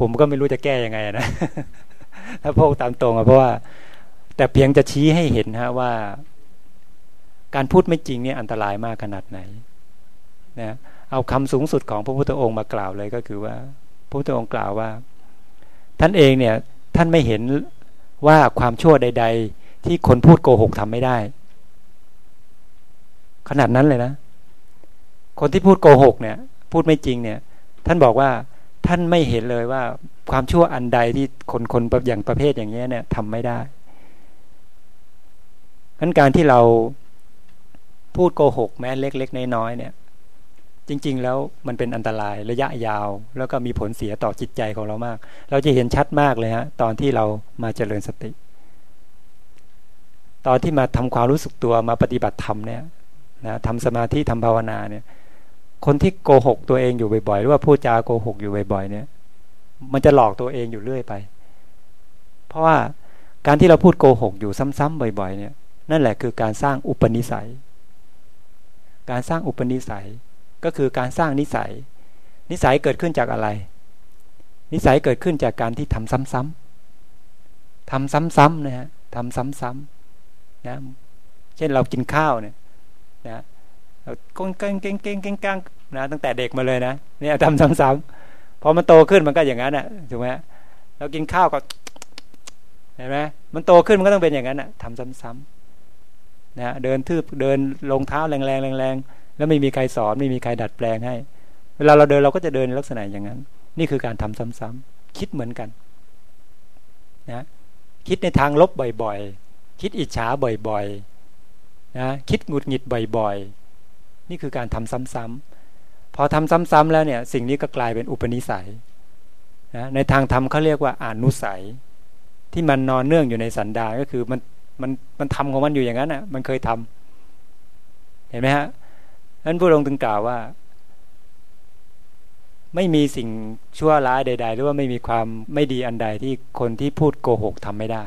ผมก็ไม่รู้จะแก้ยังไงนะถ้าพกตามตรงอะเพราะว่า แต่เพียงจะชี้ให้เห็นฮะว่า การพูดไม่จริงเนี่ยอันตรายมากขนาดไหนนะเอาคำสูงสุดของพระพุทธองค์มากล่าวเลยก็คือว่าพระพุทธองค์กล่าวว่า ท่านเองเนี่ยท่านไม่เห็นว่าความชั่วใด ๆ ที่คนพูดโกหกทำไม่ได้ ขนาดนั้นเลยนะ คนที่พูดโกหกเนี่ย พูดไม่จริงเนี่ย ท่านบอกว่าท่านไม่เห็นเลยว่าความชั่วอันใดที่คนคนอย่างประเภทอย่างนี้เนี่ยทำไม่ได้นั้นการที่เราพูดโกหกแม้เล็ก ๆ น้อยๆเนี่ย จริง ๆ แล้วมันเป็นอันตรายระยะยาว แล้วก็มีผลเสียต่อจิตใจของเรามาก เราจะเห็นชัดมากเลยฮะตอนที่เรามาเจริญสติ ตอนที่มาทำความรู้สึกตัวมาปฏิบัติธรรมเนี่ยนะทำสมาธิทำภาวนาเนี่ย คนที่โกหกตัวเองอยู่บ่อยๆหรือว่าพูดจาโกหกอยู่บ่อยๆเนี่ย มันจะหลอกตัวเองอยู่เรื่อยไป เพราะว่าการที่เราพูดโกหกอยู่ซ้ำๆบ่อย ๆ เนี่ย นั่นแหละคือการสร้างอุปนิสัย การสร้างอุปนิสัย ก็คือการสร้างนิสัย นิสัยเกิดขึ้นจากอะไร นิสัยเกิดขึ้นจากการที่ทำซ้ำๆทำซ้ำๆนะฮะทำซ้ำๆนะเช่นเรากินข้าวเนี่ยนะเรากงเก่งเก่งเก่งเก่งกงนะตั้งแต่เด็กมาเลยนะเนี่ยทำซ้ำๆพอมันโตขึ้นมันก็อย่างนั้นอะถูกไหมเรากินข้าวก็เห็นไหมมันโตขึ้นมันก็ต้องเป็นอย่างนั้นอะทำซ้ำๆนะเดินทืบเดินลงเท้าแรงๆแรงๆ แล้วไม่มีใครสอนไม่มีใครดัดแปลงให้ เวลาเราเดินเราก็จะเดินลักษณะอย่างนั้น นี่คือการทำซ้ำๆคิดเหมือนกันนะคิดในทางลบบ่อยๆ คิดอิจฉาบ่อยๆนะคิดหงุดหงิดบ่อยๆ นี่คือการทำซ้ำๆพอทำซ้ำๆแล้วเนี่ย สิ่งนี้ก็กลายเป็นอุปนิสัยนะในทางธรรมเขาเรียกว่าอานุสัย ที่มันนอนเนื่องอยู่ในสันดานก็คือมันมันมันทำของมันอยู่อย่างนั้นอะ มันเคยทำเห็นไหมฮะ นั้นพระองค์ถึงกล่าวว่า ไม่มีสิ่งชั่วร้ายใด ๆ หรือว่าไม่มีความไม่ดีอันใดที่คนที่พูดโกหกทำไม่ได้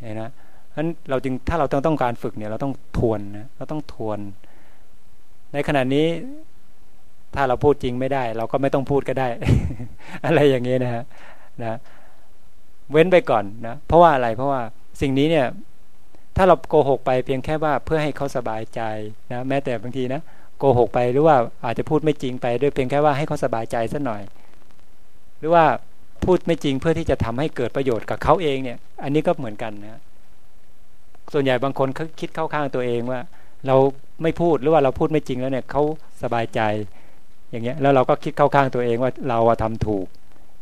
เห็นนะนั้นเราจึงถ้าเราต้องต้องการฝึกเนี่ย เราต้องทวนนะเราต้องทวน ในขณะนี้ถ้าเราพูดจริงไม่ได้ เราก็ไม่ต้องพูดก็ได้ อะไรอย่างเงี้ยนะฮะนะ เว้นไปก่อนนะเพราะว่าอะไรเพราะว่าสิ่งนี้เนี่ย ถ้าเราโกหกไปเพียงแค่ว่าเพื่อให้เขาสบายใจนะแม้แต่บางทีนะโกหกไปหรือว่าอาจจะพูดไม่จริงไปด้วยเพียงแค่ว่าให้เขาสบายใจสักหน่อย หรือว่าพูดไม่จริงเพื่อที่จะทำให้เกิดประโยชน์กับเขาเองเนี่ย อันนี้ก็เหมือนกันนะส่วนใหญ่บางคนเขาคิดเข้าข้างตัวเองว่า เราไม่พูดหรือว่าเราพูดไม่จริงแล้วเนี่ยเขาสบายใจ อย่างเงี้ยแล้วเราก็คิดเข้าข้างตัวเองว่าเราทำถูก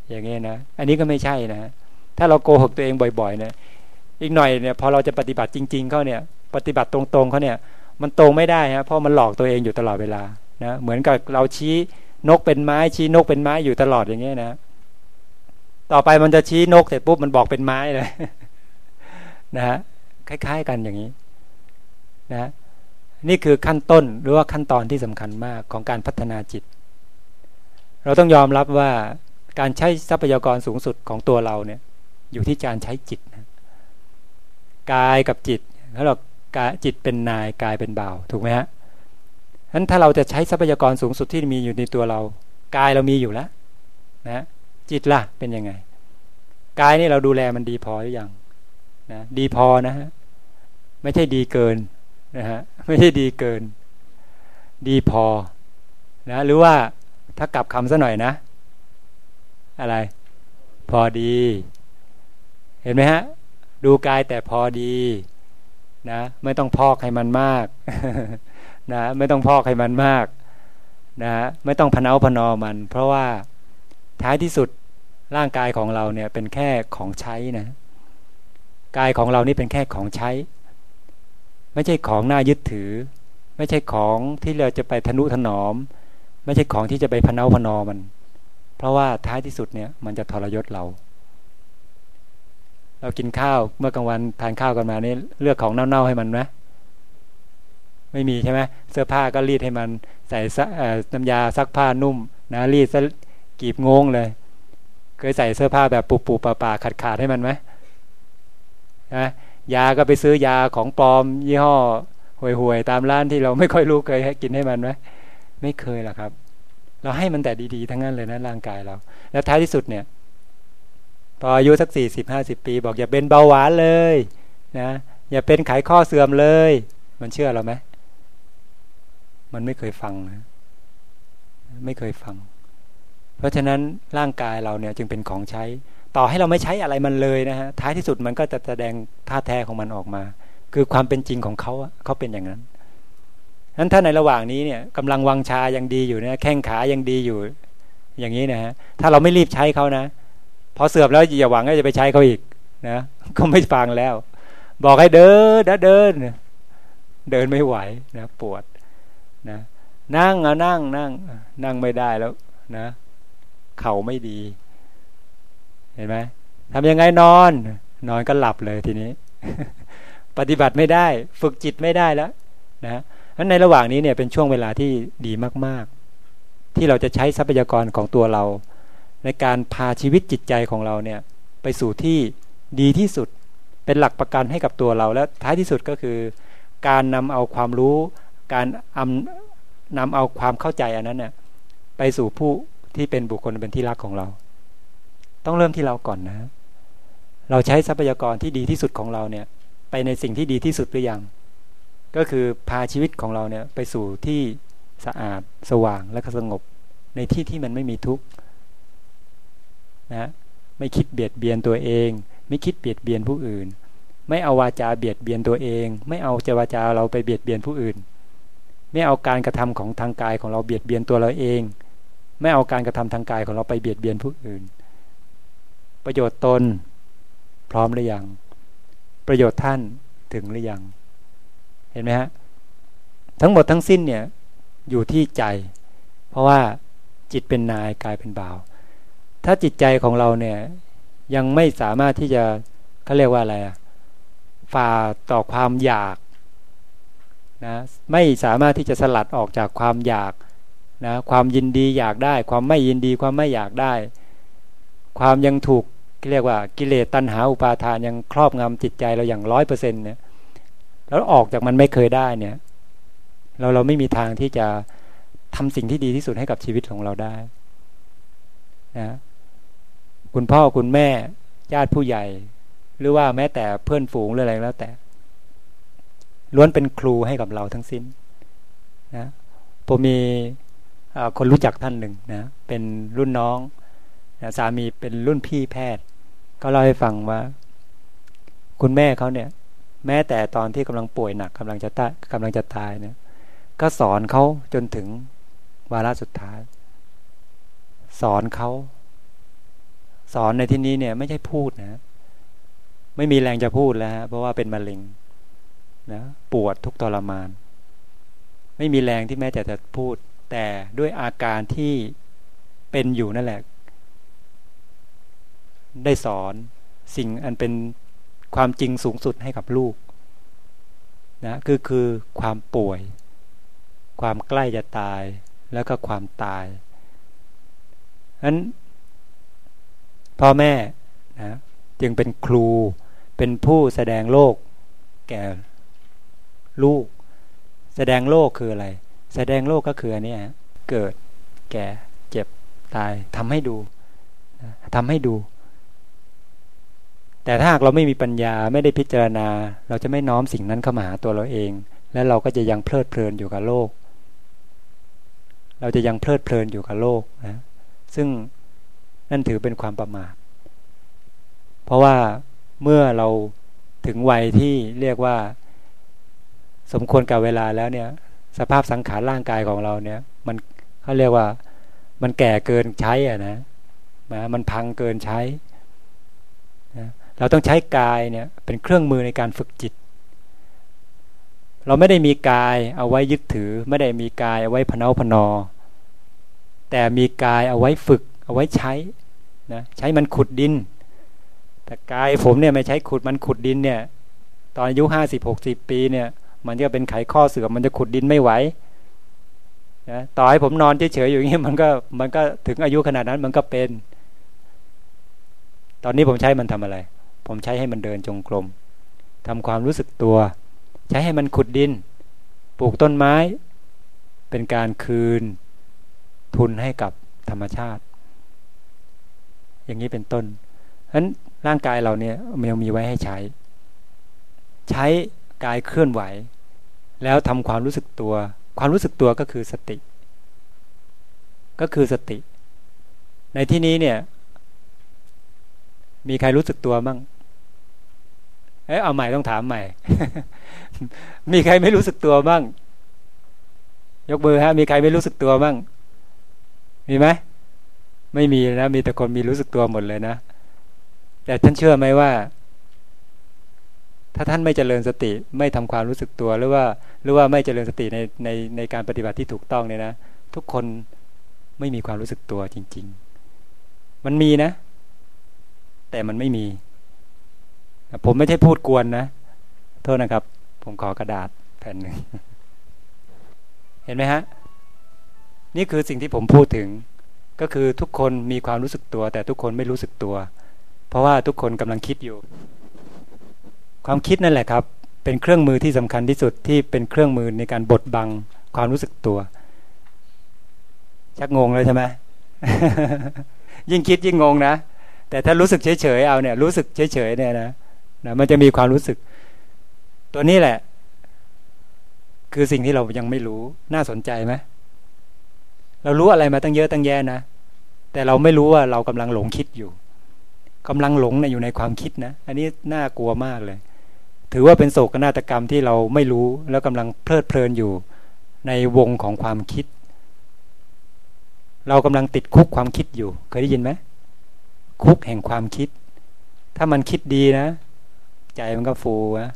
อย่างเงี้ยนะอันนี้ก็ไม่ใช่นะถ้าเราโกหกตัวเองบ่อยๆเนี่ย อีกหน่อยเนี่ยพอเราจะปฏิบัติจริง ๆเขาเนี่ยปฏิบัติตรงๆเขาเนี่ยมันตรงไม่ได้ฮะเพราะมันหลอกตัวเองอยู่ตลอดเวลานะเหมือนกับเราชี้นกเป็นไม้ชี้นกเป็นไม้อยู่ตลอดอย่างเงี้ยนะ ต่อไปมันจะชี้นกเสร็จปุ๊บมันบอกเป็นไม้เลยนะฮะคล้าย ๆกันอย่างนี้นะนี่คือขั้นต้นหรือว่าขั้นตอนที่สำคัญมากของการพัฒนาจิต เราต้องยอมรับว่าการใช้ทรัพยากรสูงสุดของตัวเราเนี่ย อยู่ที่การใช้จิตนะ กายกับจิตแล้วเรากาจิตเป็นนายกายเป็นบ่าวถูกไหมฮะฉะนั้นถ้าเราจะใช้ทรัพยากรสูงสุดที่มีอยู่ในตัวเรา กายเรามีอยู่แล้วนะจิตล่ะเป็นยังไง กายนี่เราดูแลมันดีพอหรือยังนะดีพอนะฮะไม่ใช่ดีเกินนะฮะไม่ใช่ดีเกิน ดีพอนะหรือว่าถ้ากลับคำซะหน่อยนะ อะไร พอดี เห็นไหมฮะ ดูกายแต่พอดีนะไม่ต้องพอกให้มันมากนะไม่ต้องพอกให้มันมากนะไม่ต้องพนาพนอมัน เพราะว่าท้ายที่สุดร่างกายของเราเนี่ยเป็นแค่ของใช้นะกายของเรานี่เป็นแค่ของใช้ ไม่ใช่ของน่ายึดถือ ไม่ใช่ของที่เราจะไปทนุถนอม ไม่ใช่ของที่จะไปพนาพนอมัน เพราะว่าท้ายที่สุดเนี่ยมันจะทรยศเรา เรากินข้าวเมื่อกลางวันทานข้าวกันมานี่เลือกของเน่าๆให้มันไหมไม่มีใช่ไหมเสื้อผ้าก็รีดให้มัน ใส่น้ำยาซักผ้านุ่ม นะรีดซะกีบงงเลย เคยใส่เสื้อผ้าแบบปุบปุบป่าป่าขาดขาดให้มันไหมนะยาก็ไปซื้อยาของปลอม ยี่ห้อห่วยๆตามร้านที่เราไม่ค่อยรู้เคยให้กินให้มันไหมไม่เคยหรอกครับ เราให้มันแต่ดีๆ ทั้งนั้นเลยนะร่างกายเรา แล้วท้ายที่สุดเนี่ย พออายุสักสี่สิบห้าสิบปี บอกอย่าเป็นเบาหวานเลยนะอย่าเป็นไขข้อเสื่อมเลย มันเชื่อเราไหมมันไม่เคยฟังนะไม่เคยฟัง เพราะฉะนั้นร่างกายเราเนี่ยจึงเป็นของใช้ ต่อให้เราไม่ใช้อะไรมันเลยนะฮะท้ายที่สุดมันก็จะแสดงท่าแท้ของมันออกมา คือความเป็นจริงของเขาเขาเป็นอย่างนั้นนั้นถ้าในระหว่างนี้เนี่ยกำลังวังชายังดีอยู่นะแข้งขายังดีอยู่ อย่างนี้นะฮะถ้าเราไม่รีบใช้เขานะ พอเสื่อมแล้วอย่าหวังว่าจะไปใช้เขาอีกนะก็ไม่ฟังแล้ว บอกให้เดินนะเดิน เดินไม่ไหวนะปวดนะนั่งอานั่งนั่ง นั่งไม่ได้แล้วนะ เข่าไม่ดี เห็นไหมทำยังไงนอน นอนก็หลับเลยทีนี้ ปฏิบัติไม่ได้ ฝึกจิตไม่ได้แล้ว นะนั้นในระหว่างนี้เนี่ยเป็นช่วงเวลาที่ดีมาก ๆ ที่เราจะใช้ทรัพยากรของตัวเรา ในการพาชีวิตจิตใจของเราเนี่ยไปสู่ที่ดีที่สุด เป็นหลักประกันให้กับตัวเราและท้ายที่สุดก็คือ การนำเอาความรู้ การนำเอาความเข้าใจอันนั้นเนี่ยไปสู่ผู้ที่เป็นบุคคลเป็นที่รักของเรา ต้องเริ่มที่เราก่อนนะ เราใช้ทรัพยากรที่ดีที่สุดของเราเนี่ย ไปในสิ่งที่ดีที่สุดหรือยังก็คือพาชีวิตของเราเนี่ยไปสู่ที่สะอาดสว่างและสงบ ในที่ที่มันไม่มีทุกข์ นะไม่คิดเบียดเบียนตัวเอง ไม่คิดเบียดเบียนผู้อื่น ไม่เอาวาจาเบียดเบียนตัวเอง ไม่เอาจวาจาเราไปเบียดเบียนผู้อื่น ไม่เอาการกระทำของทางกายของเราเบียดเบียนตัวเราเอง ไม่เอาการกระทำทางกายของเราไปเบียดเบียนผู้อื่น ประโยชน์ตน พร้อมหรือยัง ประโยชน์ท่านถึงหรือยัง เห็นไหมฮะทั้งหมดทั้งสิ้นเนี่ยอยู่ที่ใจ เพราะว่าจิตเป็นนายกายเป็นบ่าว ถ้าจิตใจของเราเนี่ยยังไม่สามารถที่จะเขาเรียกว่าอะไรอะฝ่าต่อความอยากนะไม่สามารถที่จะสลัดออกจากความอยากนะความยินดีอยากได้ ความไม่ยินดีความไม่อยากได้ ความยังถูกเรียกว่ากิเลสตัณหาอุปาทานยังครอบงำจิตใจเราอย่างร้อยเปอร์เซ็นต์เนี่ยแล้วออกจากมันไม่เคยได้เนี่ย เราเราไม่มีทางที่จะทำสิ่งที่ดีที่สุดให้กับชีวิตของเราได้นะ คุณพ่อคุณแม่ญาติผู้ใหญ่ หรือว่าแม้แต่เพื่อนฝูงหรืออะไรแล้วแต่ ล้วนเป็นครูให้กับเราทั้งสิ้นนะผมมีคนรู้จักท่านหนึ่งนะเป็นรุ่นน้องนะสามีเป็นรุ่นพี่แพทย์ ก็เล่าให้ฟังว่า คุณแม่เขาเนี่ย แม้แต่ตอนที่กำลังป่วยหนักกำลังจะตายกำลังจะตายเนี่ย ก็สอนเขาจนถึงวาระสุดท้าย สอนเขา สอนในที่นี้เนี่ย ไม่ใช่พูดนะ ไม่มีแรงจะพูดแล้วเพราะว่าเป็นมะเร็งนะปวดทุกทรมาน ไม่มีแรงที่แม้แต่จะพูด แต่ด้วยอาการที่เป็นอยู่นั่นแหละ ได้สอนสิ่งอันเป็นความจริงสูงสุดให้กับลูกนะคือคือความป่วย ความใกล้จะตายแล้วก็ความตายนั้น พ่อแม่นะจึงเป็นครูเป็นผู้แสดงโลก แก่ลูก แสดงโลกคืออะไร แสดงโลกก็คืออันนี้เกิดแก่เจ็บตายทำให้ดูทำให้ดู แต่ถ้าหากเราไม่มีปัญญาไม่ได้พิจารณา เราจะไม่น้อมสิ่งนั้นเข้ามาหาตัวเราเอง และเราก็จะยังเพลิดเพลินอยู่กับโลก เราจะยังเพลิดเพลินอยู่กับโลกนะซึ่ง นั่นถือเป็นความประมาทเพราะว่าเมื่อเราถึงวัยที่เรียกว่า สมควรกับเวลาแล้วเนี่ย สภาพสังขารร่างกายของเราเนี่ย มันเขาเรียกว่า มันแก่เกินใช้อะนะนะมันพังเกินใช้นะเราต้องใช้กายเนี่ยเป็นเครื่องมือในการฝึกจิต เราไม่ได้มีกายเอาไว้ยึดถือ ไม่ได้มีกายเอาไว้พนาพนอ แต่มีกายเอาไว้ฝึก เอาไว้ใช้นะใช้มันขุดดิน แต่กายผมเนี่ยไม่ใช้ขุดมันขุดดินเนี่ย ตอนอายุห้าสิบหกสิบปีเนี่ย มันจะเป็นไขข้อเสื่อมมันจะขุดดินไม่ไหวนะต่อให้ผมนอนเฉยๆอยู่อย่างนี้มันก็มันก็ถึงอายุขนาดนั้นมันก็เป็น ตอนนี้ผมใช้มันทำอะไร ผมใช้ให้มันเดินจงกรมทำความรู้สึกตัว ใช้ให้มันขุดดิน ปลูกต้นไม้ เป็นการคืนทุนให้กับธรรมชาติ อย่างนี้เป็นต้นฉะนั้นร่างกายเราเนี่ยมันมีไว้ให้ใช้ ใช้กายเคลื่อนไหว แล้วทำความรู้สึกตัว ความรู้สึกตัวก็คือสติ ก็คือสติ ในที่นี้เนี่ย มีใครรู้สึกตัวมั่งเอ้เอาใหม่ต้องถามใหม่ มีใครไม่รู้สึกตัวบ้าง ยกมือฮะ มีใครไม่รู้สึกตัวบ้าง มีไหม ไม่มีนะมีแต่คนมีรู้สึกตัวหมดเลยนะ แต่ท่านเชื่อไหมว่า ถ้าท่านไม่เจริญสติไม่ทำความรู้สึกตัวหรือว่า หรือว่าไม่เจริญสติในในในการปฏิบัติที่ถูกต้องเนี่ยนะทุกคนไม่มีความรู้สึกตัวจริง ๆ มันมีนะ แต่มันไม่มี ผมไม่ใช่พูดกวนนะ โทษนะครับ ผมขอกระดาษแผ่นหนึ่ง เห็นไหมฮะ นี่คือสิ่งที่ผมพูดถึง ก็คือทุกคนมีความรู้สึกตัว แต่ทุกคนไม่รู้สึกตัว เพราะว่าทุกคนกำลังคิดอยู่ ความคิดนั่นแหละครับ เป็นเครื่องมือที่สำคัญที่สุดที่เป็นเครื่องมือในการบดบังความรู้สึกตัว ชักงงเลยใช่ไหมยิ่งคิดยิ่งงงนะแต่ถ้ารู้สึกเฉยๆเอาเนี่ย รู้สึกเฉยๆเนี่ยนะนะมันจะมีความรู้สึก ตัวนี้แหละ คือสิ่งที่เรายังไม่รู้น่าสนใจไหม เรารู้อะไรมาตั้งเยอะตั้งแยะนะ แต่เราไม่รู้ว่าเรากำลังหลงคิดอยู่กำลังหลงในอยู่ในความคิดนะ อันนี้น่ากลัวมากเลย ถือว่าเป็นโศกนาฏกรรมที่เราไม่รู้แล้วกำลังเพลิดเพลินอยู่ในวงของความคิด เรากำลังติดคุกความคิดอยู่ เคยได้ยินไหมคุกแห่งความคิด ถ้ามันคิดดีนะ ใจมันก็ฟูนะ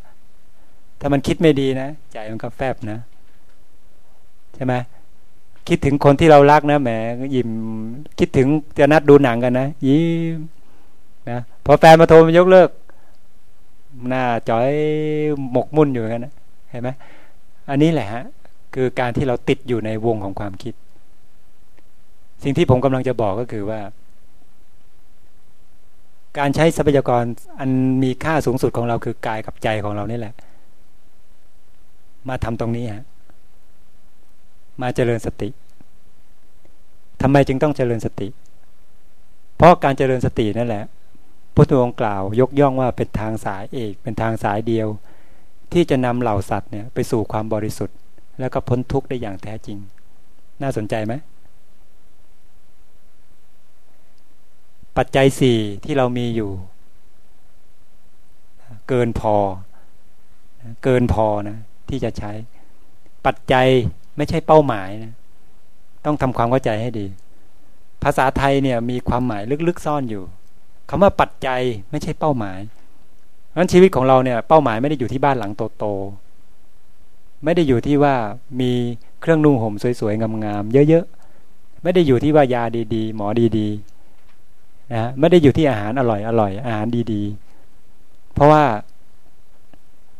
ถ้ามันคิดไม่ดีนะ ใจมันก็แฟบนะ ใช่ไหม คิดถึงคนที่เรารักนะแหมยิ้มคิดถึงจะนัดดูหนังกันนะยิ้มนะพอแฟนมาโทรมายกเลิกหน้าจ้อยหมกมุ่นอยู่กันนะเห็นไหมอันนี้แหละฮะคือการที่เราติดอยู่ในวงของความคิด สิ่งที่ผมกำลังจะบอกก็คือว่า การใช้ทรัพยากรอันมีค่าสูงสุดของเราคือกายกับใจของเรานี่แหละ มาทำตรงนี้ฮะ มาเจริญสติทำไมจึงต้องเจริญสติ เพราะการเจริญสตินั่นแหละพุทธองค์กล่าวยกย่องว่าเป็นทางสายเอก เป็นทางสายเดียว ที่จะนำเหล่าสัตว์เนี่ยไปสู่ความบริสุทธิ์ แล้วก็พ้นทุกข์ได้อย่างแท้จริง น่าสนใจไหมปัจจัยสี่ที่เรามีอยู่ เกินพอ เกินพอนะที่จะใช้ ปัจจัย ไม่ใช่เป้าหมายนะต้องทำความเข้าใจให้ดี ภาษาไทยเนี่ยมีความหมายลึกๆซ่อนอยู่คำว่าปัจจัยไม่ใช่เป้าหมายเพราะฉะนั้นชีวิตของเราเนี่ยเป้าหมายไม่ได้อยู่ที่บ้านหลังโตๆไม่ได้อยู่ที่ว่ามีเครื่องนุ่งห่มสวยๆงามๆเยอะๆไม่ได้อยู่ที่ว่ายาดีๆ หมอดีๆนะไม่ได้อยู่ที่อาหารอร่อยอร่อยอาหารดีๆ เพราะว่า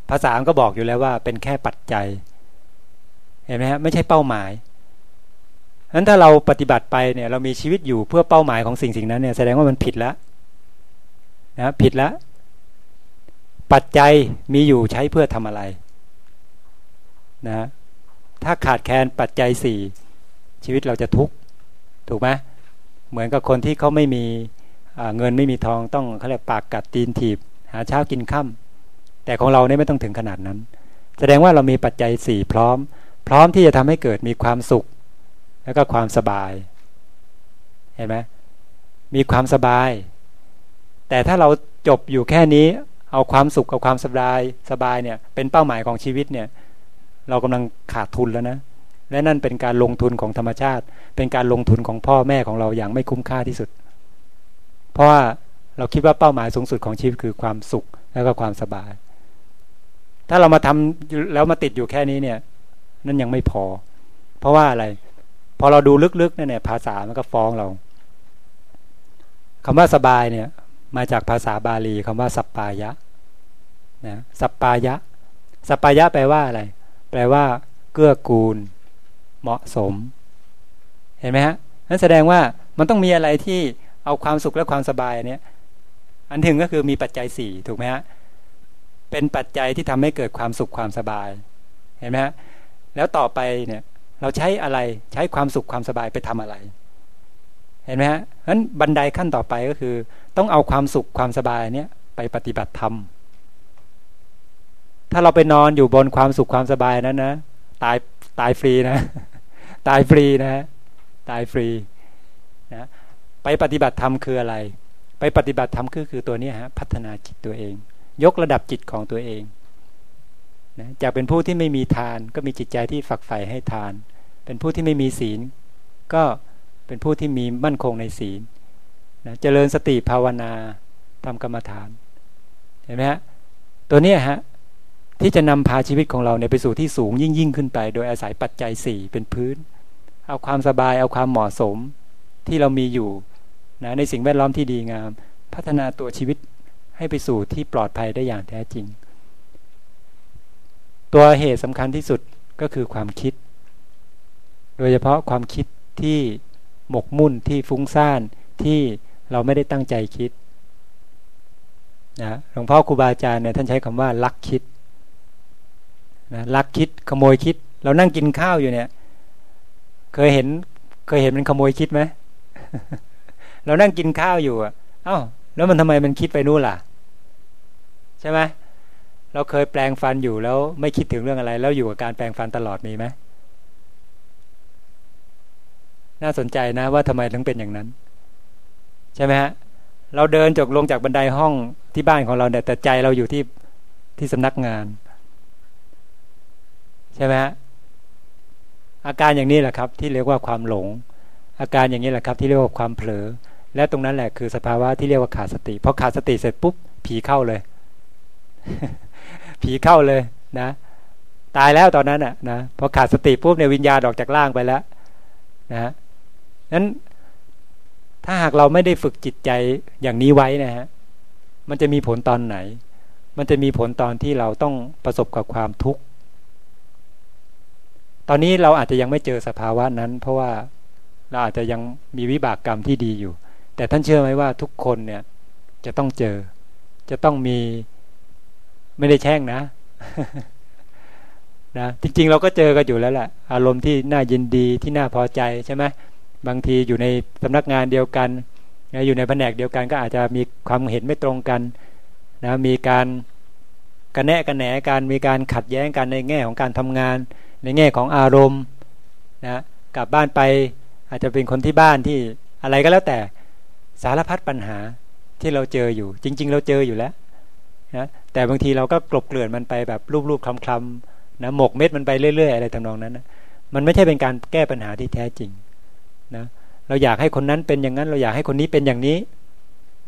ภาษาก็บอกอยู่แล้วว่าเป็นแค่ปัจจัย เห็นไหมฮะไม่ใช่เป้าหมายนั้นถ้าเราปฏิบัติไปเนี่ย เรามีชีวิตอยู่เพื่อเป้าหมายของสิ่งสิ่งนั้นเนี่ยแสดงว่ามันผิดแล้วนะผิดแล้วปัจจัยมีอยู่ใช้เพื่อทำอะไรนะถ้าขาดแคลนปัจจัยสี่ชีวิตเราจะทุกข์ถูกไหมเหมือนกับคนที่เขาไม่มีเงินไม่มีทองต้องเขาเรียกปากกัดตีนถีบ หาเช้ากินค่ำแต่ของเราเนี่ยไม่ต้องถึงขนาดนั้น แสดงว่าเรามีปัจจัยสี่พร้อม พร้อมที่จะทำให้เกิดมีความสุข แล้วก็ความสบาย เห็นไหมมีความสบาย แต่ถ้าเราจบอยู่แค่นี้ เอาความสุขกับความสบายสบายเนี่ย เป็นเป้าหมายของชีวิตเนี่ย เรากำลังขาดทุนแล้วนะและนั่นเป็นการลงทุนของธรรมชาติ เป็นการลงทุนของพ่อแม่ของเราอย่างไม่คุ้มค่าที่สุด เพราะว่าเราคิดว่าเป้าหมายสูงสุดของชีวิตคือความสุขแล้วก็ความสบาย ถ้าเรามาทำแล้วมาติดอยู่แค่นี้เนี่ย นั่นยังไม่พอ เพราะว่าอะไร พอเราดูลึกๆเนี่ยภาษามันก็ฟ้องเราคำว่าสบายเนี่ย มาจากภาษาบาลีคำว่าสัปปายะนะสัปปายะ สัปปายะแปลว่าอะไร แปลว่า เกื้อกูล เหมาะสม เห็นไหมฮะนั่นแสดงว่ามันต้องมีอะไรที่เอาความสุขและความสบายเนี่ยอันถึงก็คือมีปัจจัยสี่ถูกไหมฮะเป็นปัจจัยที่ทำให้เกิดความสุขความสบาย เห็นไหมฮะ แล้วต่อไปเนี่ยเราใช้อะไรใช้ความสุขความสบายไปทำอะไร เห็นไหมฮะนั้นบันไดขั้นต่อไปก็คือ ต้องเอาความสุขความสบายเนี่ยไปปฏิบัติธรรมถ้าเราไปนอนอยู่บนความสุขความสบายนั้นนะตายตายฟรีนะ ตายฟรีนะ ตายฟรีนะไปปฏิบัติธรรมคืออะไร ไปปฏิบัติธรรมคือคือตัวนี้ฮะพัฒนาจิตตัวเอง ยกระดับจิตของตัวเอง นะจากเป็นผู้ที่ไม่มีทาน ก็มีจิตใจที่ฝักใฝ่ให้ทาน เป็นผู้ที่ไม่มีศีล ก็เป็นผู้ที่มีมั่นคงในศีลนะเจริญสติภาวนาทำกรรมฐานเห็นไหมฮะตัวนี้ฮะที่จะนำพาชีวิตของเราเนี่ยไปสู่ที่สูงยิ่งยิ่งขึ้นไป โดยอาศัยปัจจัยสี่เป็นพื้น เอาความสบายเอาความเหมาะสมที่เรามีอยู่นะในสิ่งแวดล้อมที่ดีงาม พัฒนาตัวชีวิตให้ไปสู่ที่ปลอดภัยได้อย่างแท้จริง ตัวเหตุสำคัญที่สุดก็คือความคิด โดยเฉพาะความคิดที่หมกมุ่นที่ฟุ้งซ่านที่เราไม่ได้ตั้งใจคิดนะหลวงพ่อครูบาอาจารย์เนี่ยท่านใช้คำว่า ลักคิดนะลักคิดขโมยคิด เรานั่งกินข้าวอยู่เนี่ย เคยเห็น เคยเห็นมันขโมยคิดไหมเรานั่งกินข้าวอยู่อะ เอา้า แล้วมันทำไมมันคิดไปนู่นล่ะ ใช่ไหม เราเคยแปลงฟันอยู่แล้วไม่คิดถึงเรื่องอะไร แล้วอยู่กับการแปลงฟันตลอดมีไหมน่าสนใจนะว่าทำไมถึงเป็นอย่างนั้น ใช่ไหมฮะเราเดินจกลงจากบันไดห้องที่บ้านของเราเนี่ยแต่ใจเราอยู่ที่ที่สำนักงาน ใช่ไหมฮะอาการอย่างนี้แหละครับ ที่เรียกว่าความหลง อาการอย่างนี้แหละครับ ที่เรียกว่าความเผลอ และตรงนั้นแหละคือสภาวะที่เรียกว่าขาดสติพอขาดสติเสร็จปุ๊บผีเข้าเลย ผีเข้าเลยนะ ตายแล้วตอนนั้นอะนะพอขาดสติปุ๊บเนี่ยวิญญาณออกจากร่างไปแล้วนะนั้นถ้าหากเราไม่ได้ฝึกจิตใจอย่างนี้ไว้นะฮะมันจะมีผลตอนไหน มันจะมีผลตอนที่เราต้องประสบกับความทุกข์ ตอนนี้เราอาจจะยังไม่เจอสภาวะนั้น เพราะว่าเราอาจจะยังมีวิบากกรรมที่ดีอยู่ แต่ท่านเชื่อไหมว่าทุกคนเนี่ยจะต้องเจอ จะต้องมี ไม่ได้แช่งนะนะจริง ๆ เราก็เจอกันอยู่แล้วแหละอารมณ์ที่น่ายินดีที่น่าพอใจใช่ไหมบางทีอยู่ในสำนักงานเดียวกันอยู่ในแผนกเดียวกันก็อาจจะมีความเห็นไม่ตรงกันนะมีการกระแนะกระแหนกันมีการขัดแย้งกันในแง่ของการทำงาน ในแง่ของอารมณ์นะกลับบ้านไปอาจจะเป็นคนที่บ้านที่อะไรก็แล้วแต่สารพัดปัญหาที่เราเจออยู่ จริง ๆ เราเจออยู่แล้ว นะแต่บางทีเราก็กลบเกลื่อนมันไปแบบรูปๆคลำๆนะหมกเม็ดมันไปเรื่อยๆอะไรทำนองนั้นนะมันไม่ใช่เป็นการแก้ปัญหาที่แท้จริงนะเราอยากให้คนนั้นเป็นอย่างนั้น เราอยากให้คนนี้เป็นอย่างนี้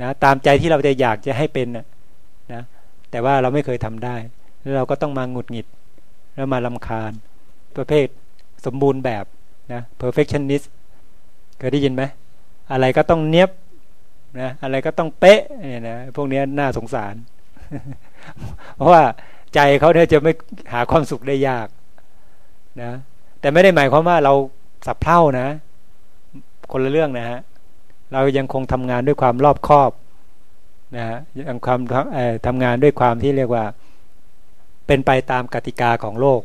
นะตามใจที่เราจะอยากจะให้เป็นนะนะแต่ว่าเราไม่เคยทำได้ แล้วเราก็ต้องมาหงุดหงิด แล้วมาลำคาญ ประเภทสมบูรณ์แบบนะ perfectionist เคยได้ยินไหมอะไรก็ต้องเนี้ยบนะอะไรก็ต้องเป๊ะเนี่ยนะพวกนี้น่าสงสาร เพราะว่าใจเขาเนี่ยจะไม่หาความสุขได้ยากนะ แต่ไม่ได้หมายความว่าเราสับเพร่านะ คนละเรื่องนะฮะเรายังคงทำงานด้วยความรอบคอบนะฮะยังความทำงานด้วยความที่เรียกว่า เป็นไปตามกติกาของโลก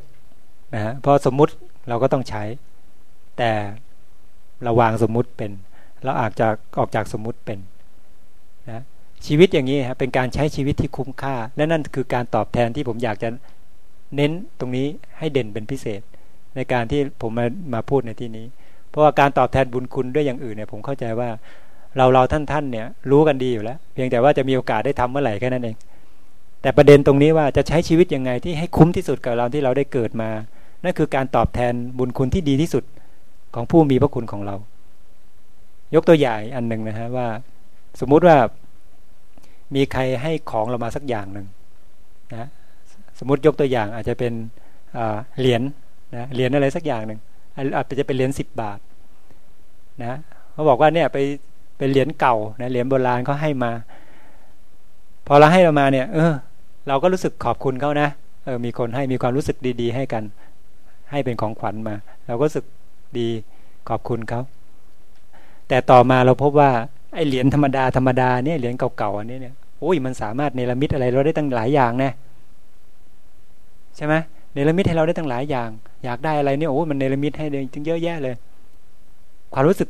นะฮะเพราะสมมุติเราก็ต้องใช้ แต่เราวางสมมุติเป็น เราอาจจะออกจากสมมุติเป็นนะ ชีวิตอย่างนี้ครับเป็นการใช้ชีวิตที่คุ้มค่า และนั่นคือการตอบแทนที่ผมอยากจะเน้นตรงนี้ให้เด่นเป็นพิเศษ ในการที่ผมมามาพูดในที่นี้ เพราะว่าการตอบแทนบุญคุณด้วยอย่างอื่นเนี่ยผมเข้าใจว่าเราเราท่านท่านเนี่ยรู้กันดีอยู่แล้ว เพียงแต่ว่าจะมีโอกาสได้ทำเมื่อไหร่แค่นั้นเอง แต่ประเด็นตรงนี้ว่าจะใช้ชีวิตยังไงที่ให้คุ้มที่สุดกับเราที่เราได้เกิดมา นั่นคือการตอบแทนบุญคุณที่ดีที่สุดของผู้มีพระคุณของเรา ยกตัวอย่างอันหนึ่งนะฮะว่า สมมุติว่า มีใครให้ของเรามาสักอย่างหนึ่งนะสมมติยกตัวอย่างอาจจะเป็นเหรียญนะเหรียญอะไรสักอย่างหนึ่งอาจจะเป็นเหรียญสิบบาทนะเขาบอกว่าเนี่ยไปเป็นเหรียญเก่านะเหรียญโบราณเขาให้มา พอเราให้เรามาเนี่ย เออ เราก็รู้สึกขอบคุณเขานะเออมีคนให้มีความรู้สึกดี ๆ ให้กัน ให้เป็นของขวัญมา เราก็รู้สึกดีขอบคุณเขาแต่ต่อมาเราพบว่า ไอเหรียญธรรมดาธรรมดาเนี่ยเหรียญเก่าๆอันนี้เนี่ยโอ้ยมันสามารถเนรมิตอะไรเราได้ตั้งหลายอย่างนะใช่ไหมเนรมิตให้เราได้ตั้งหลายอย่าง อยากได้อะไรเนี่ยโอ้มันเนรมิตให้เลยถึงเยอะแยะเลย ความรู้สึก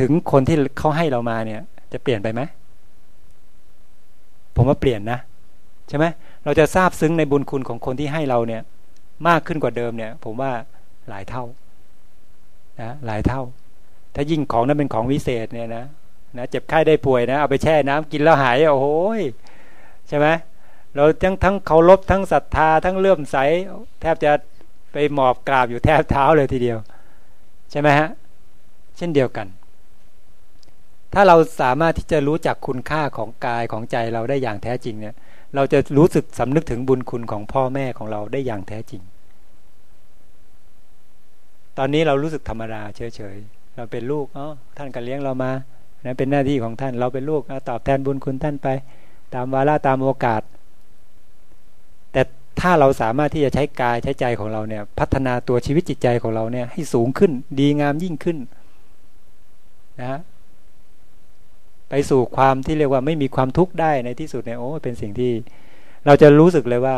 ถึงคนที่เขาให้เรามาเนี่ย จะเปลี่ยนไปไหมผมว่าเปลี่ยนนะใช่ไหมเราจะทราบซึ้งในบุญคุณของคนที่ให้เราเนี่ย มากขึ้นกว่าเดิมเนี่ย ผมว่าหลายเท่านะหลายเท่า ถ้ายิ่งของนั้นเป็นของวิเศษเนี่ยนะ นะเจ็บไข้ได้ป่วยนะเอาไปแช่น้ำกินแล้วหายโอ้โหใช่ไหมเราทั้งทั้งเคารพทั้งศรัทธาทั้งเลื่อมใส แทบจะไปหมอบกราบอยู่แทบเท้าเลยทีเดียว ใช่ไหมฮะเช่นเดียวกัน ถ้าเราสามารถที่จะรู้จักคุณค่าของกายของใจเราได้อย่างแท้จริงเนี่ย เราจะรู้สึกสำนึกถึงบุญคุณของพ่อแม่ของเราได้อย่างแท้จริง ตอนนี้เรารู้สึกธรรมดาเฉยๆเราเป็นลูกอ๋อท่านก็เลี้ยงเรามา นะเป็นหน้าที่ของท่าน เราเป็นลูกตอบแทนบุญคุณท่านไป ตามวาระตามโอกาส แต่ถ้าเราสามารถที่จะใช้กายใช้ใจของเราเนี่ย พัฒนาตัวชีวิตจิตใจของเราเนี่ยให้สูงขึ้น ดีงามยิ่งขึ้นนะไปสู่ความที่เรียกว่าไม่มีความทุกข์ได้ในที่สุดเนี่ยโอ้เป็นสิ่งที่ เราจะรู้สึกเลยว่า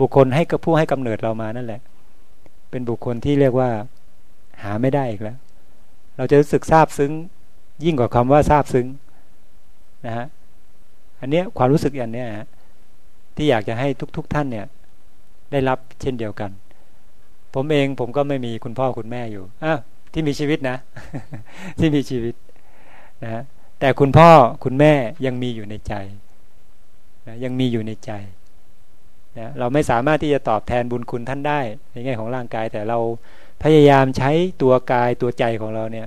บุคคลให้กับผู้ให้กำเนิดเรามานั่นแหละ เป็นบุคคลที่เรียกว่า หาไม่ได้อีกแล้ว เราจะรู้สึกซาบซึ้ง ยิ่งกว่าคำว่าทราบซึ้งนะฮะอันเนี้ยความรู้สึกอย่างเนี้ยที่อยากจะให้ทุกๆทท่านเนี่ย ได้รับเช่นเดียวกัน ผมเองผมก็ไม่มีคุณพ่อคุณแม่อยู่อะที่มีชีวิตนะ ที่มีชีวิตนะแต่คุณพ่อคุณแม่ยังมีอยู่ในใจนะยังมีอยู่ในใจนะเราไม่สามารถที่จะตอบแทนบุญคุณท่านได้ในแง่ของร่างกาย แต่เราพยายามใช้ตัวกายตัวใจของเราเนี่ย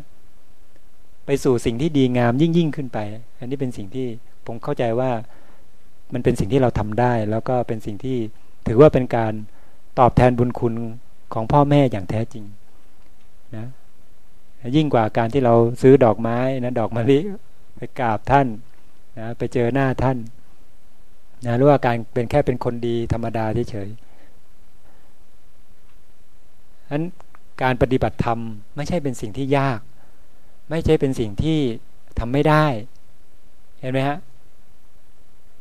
ไปสู่สิ่งที่ดีงามยิ่งยิ่งขึ้นไป อันนี้เป็นสิ่งที่ผมเข้าใจว่ามันเป็นสิ่งที่เราทำได้ แล้วก็เป็นสิ่งที่ถือว่าเป็นการตอบแทนบุญคุณของพ่อแม่อย่างแท้จริงนะยิ่งกว่าการที่เราซื้อดอกไม้นะดอกมะลิไปกราบท่านนะไปเจอหน้าท่านนะหรือว่าการเป็นแค่เป็นคนดีธรรมดาเฉยๆนั้นการปฏิบัติธรรมไม่ใช่เป็นสิ่งที่ยาก ไม่ใช่เป็นสิ่งที่ทำไม่ได้ เห็นไหมฮะ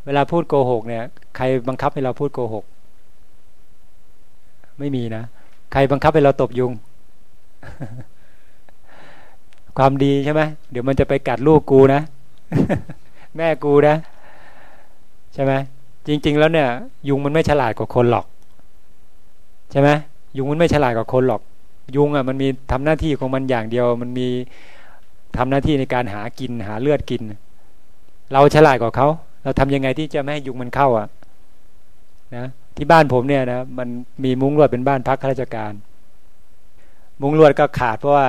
เวลาพูดโกหกเนี่ย ใครบังคับให้เราพูดโกหก ไม่มีนะ ใครบังคับให้เราตบยุง ความดีใช่ไหมเดี๋ยวมันจะไปกัดลูกกูนะ แม่กูนะ ใช่ไหมจริง ๆ แล้วเนี่ย ยุงมันไม่ฉลาดกว่าคนหรอก ใช่ไหมยุงมันไม่ฉลาดกว่าคนหรอก ยุงอะมันมีทำหน้าที่ของมันอย่างเดียว มันมี ทำหน้าที่ในการหากินหาเลือดกิน เราฉลาดกว่าเขาเราทำยังไงที่จะไม่ให้ยุงมันเข้าอะนะที่บ้านผมเนี่ยนะมันมีมุ้งลวดเป็นบ้านพักข้าราชการ มุ้งลวดก็ขาดเพราะว่า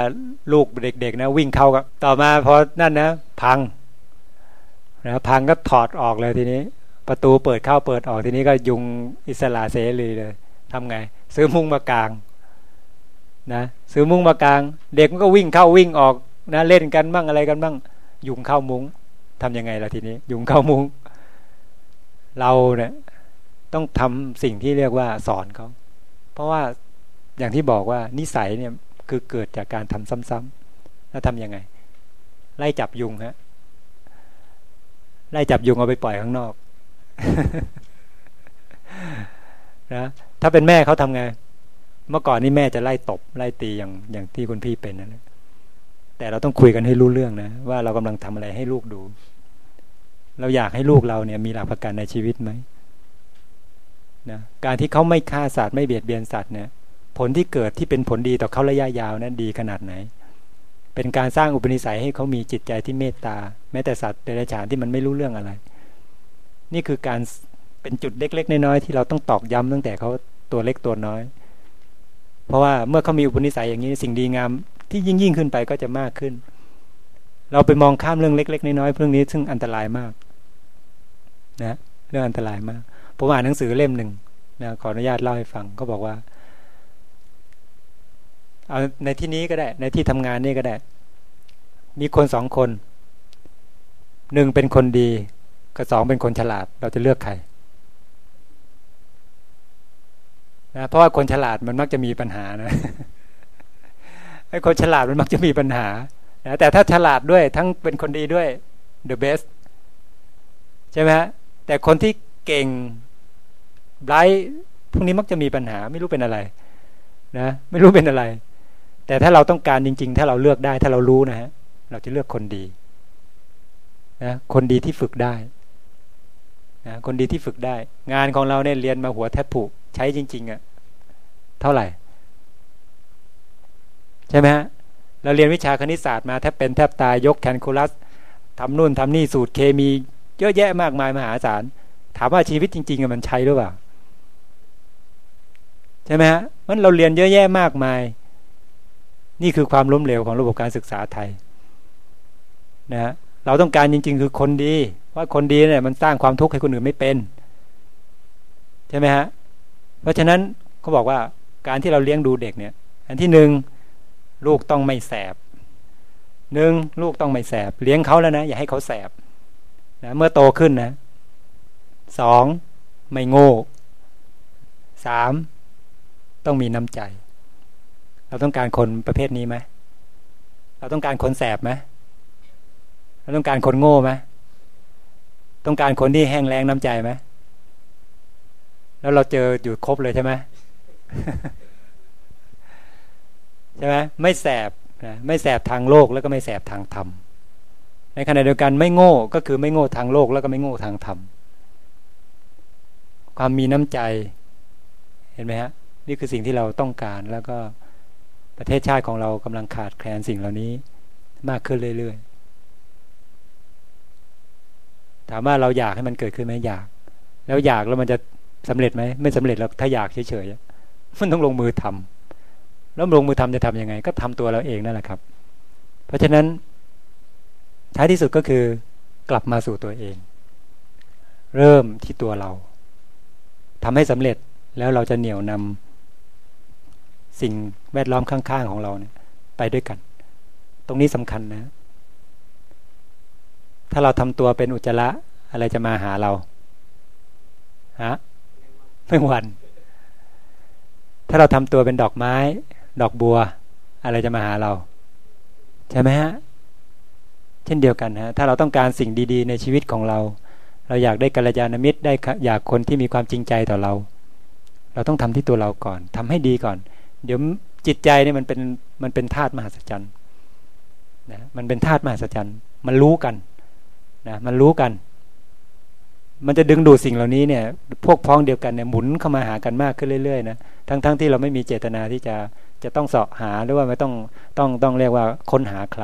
ลูกเด็กๆนะวิ่งเข้าก็ต่อมาพอนั่นนะพังนะพังก็ถอดออกเลยทีนี้ ประตูเปิดเข้าเปิดออกทีนี้ก็ยุงอิสระเสรีเลยทำไง ซื้อมุ้งมากลางนะซื้อมุ้งมากลาง เด็กมันก็วิ่งเข้าวิ่งออก นะเล่นกันบ้างอะไรกันบ้าง ยุงเข้ามุง้งทํำยังไงล่ะทีนี้ ยุงเข้ามุง้งเราเนี่ยต้องทำสิ่งที่เรียกว่าสอนเขาเพราะว่าอย่างที่บอกว่านิสัยเนี่ยคือเกิดจากการทำซ้ำๆแล้วทํำยังไง ไล่จับยุงฮะไล่จับยุงเอาไปปล่อยข้างนอกนะถ้าเป็นแม่เขาทำไง เมื่อก่อนนี่แม่จะไล่ตบ ไล่ตีอย่างอย่างที่คุณพี่เป็นนั่นแหละ แต่เราต้องคุยกันให้รู้เรื่องนะว่าเรากำลังทำอะไรให้ลูกดู เราอยากให้ลูกเราเนี่ยมีหลักประกันในชีวิตไหมนะการที่เขาไม่ฆ่าสัตว์ไม่เบียดเบียนสัตว์เนี่ย ผลที่เกิดที่เป็นผลดีต่อเขาระยะยาวนั้นดีขนาดไหน เป็นการสร้างอุปนิสัยให้เขามีจิตใจที่เมตตา แม้แต่สัตว์เดรัจฉานที่มันไม่รู้เรื่องอะไร นี่คือการเป็นจุดเล็ก ๆ น้อยๆที่เราต้องตอกย้ำตั้งแต่เขาตัวเล็กตัวน้อย เพราะว่าเมื่อเขามีอุปนิสัยอย่างนี้สิ่งดีงาม ที่ยิ่งยิ่งขึ้นไปก็จะมากขึ้น เราไปมองข้ามเรื่องเล็ก ๆ น้อยๆเรื่องนี้ซึ่งอันตรายมากนะเรื่องอันตรายมากผมอ่านหนังสือเล่มหนึ่งนะขออนุญาตเล่าให้ฟังก็บอกว่าเอาในที่นี้ก็ได้ ในที่ทำงานนี่ก็ได้ มีคนสองคนหนึ่งเป็นคนดีกับสองเป็นคนฉลาด เราจะเลือกใครนะเพราะว่าคนฉลาดมันมักจะมีปัญหานะ ไอ้คนฉลาดมันมักจะมีปัญหานะแต่ถ้าฉลาดด้วยทั้งเป็นคนดีด้วย the best ใช่ไหมฮะแต่คนที่เก่งไบรท์พวกนี้มักจะมีปัญหาไม่รู้เป็นอะไร นะ ไม่รู้เป็นอะไร แต่ถ้าเราต้องการจริง ๆ ถ้าเราเลือกได้ ถ้าเรารู้นะฮะเราจะเลือกคนดีนะคนดีที่ฝึกได้นะคนดีที่ฝึกได้ งานของเราเนี่ยเรียนมาหัวแทบผุใช้จริง ๆอะ่ะเท่าไหร่ ใช่ไหมฮะเราเรียนวิชาคณิตศาสตร์มาแทบเป็นแทบตายยกแคลคูลัสทำนู่นทำนี่สูตรเคมี เยอะแยะมากมายมหาศาลถามว่าชีวิตจริงๆมันใช่หรือเปล่าใช่ไหมฮะมันเราเรียนเยอะแยะมากมาย นี่คือความล้มเหลวของระบบการศึกษาไทยนะเราต้องการจริง ๆ คือคนดี ว่าคนดีเนี่ยมันสร้างความทุกข์ให้คนอื่นไม่เป็นใช่ไหมฮะเพราะฉะนั้นเขาบอกว่าการที่เราเลี้ยงดูเด็กเนี่ย อันที่หนึ่ง ลูกต้องไม่แสบหนึ่งลูกต้องไม่แสบ เลี้ยงเขาแล้วนะ อย่าให้เขาแสบนะเมื่อโตขึ้นนะสองไม่โง่สามต้องมีน้ำใจ เราต้องการคนประเภทนี้ไหมเราต้องการคนแสบไหมเราต้องการคนโง่ไหมต้องการคนที่แห้งแรงน้ำใจไหมแล้วเราเจออยู่ครบเลยใช่ไหม ใช่ไหมไม่แสบนะไม่แสบทางโลกแล้วก็ไม่แสบทางธรรมในขณะเดียวกันไม่โง่ก็คือไม่โง่ทางโลกแล้วก็ไม่โง่ทางธรรมความมีน้ำใจเห็นไหมฮะนี่คือสิ่งที่เราต้องการแล้วก็ประเทศชาติของเรากำลังขาดแคลนสิ่งเหล่านี้มากขึ้นเรื่อยๆถามว่าเราอยากให้มันเกิดขึ้นไหมอยาก แล้วอยากแล้วมันจะสำเร็จไหมไม่สำเร็จแล้วถ้าอยากเฉยๆมันต้องลงมือทำ แล้วลงมือทำจะทํำยังไง ก็ทำตัวเราเองนั่นแหละครับ เพราะฉะนั้นท้ายที่สุดก็คือกลับมาสู่ตัวเอง เริ่มที่ตัวเราทำให้สำเร็จแล้วเราจะเหนี่ยวนำสิ่งแวดล้อมข้างๆของเราเนี่ย ไปด้วยกัน ตรงนี้สำคัญนะ ถ้าเราทำตัวเป็นอุจจาระอะไรจะมาหาเราฮะเมื่อวัน ถ้าเราทำตัวเป็นดอกไม้ ดอกบัว อะไรจะมาหาเรา ใช่ไหมฮะ เช่นเดียวกันฮะถ้าเราต้องการสิ่งดี ๆ ในชีวิตของเรา เราอยากได้กัลยาณมิตรได้อยากคนที่มีความจริงใจต่อเรา เราต้องทำที่ตัวเราก่อนทำให้ดีก่อน เดี๋ยวจิตใจเนี่ยมันเป็นมันเป็นธาตุมหัศจรรย์นะมันเป็นธาตุมหัศจรรย์ มันรู้กันนะมันรู้กัน มันจะดึงดูดสิ่งเหล่านี้เนี่ย พวกพ้องเดียวกันเนี่ยหมุนเข้ามาหากันมากขึ้นเรื่อยๆนะทั้งๆทที่เราไม่มีเจตนาที่จะ จะต้องเสาะหาหรือว่าไม่ต้องต้องต้องเรียกว่าค้นหาใคร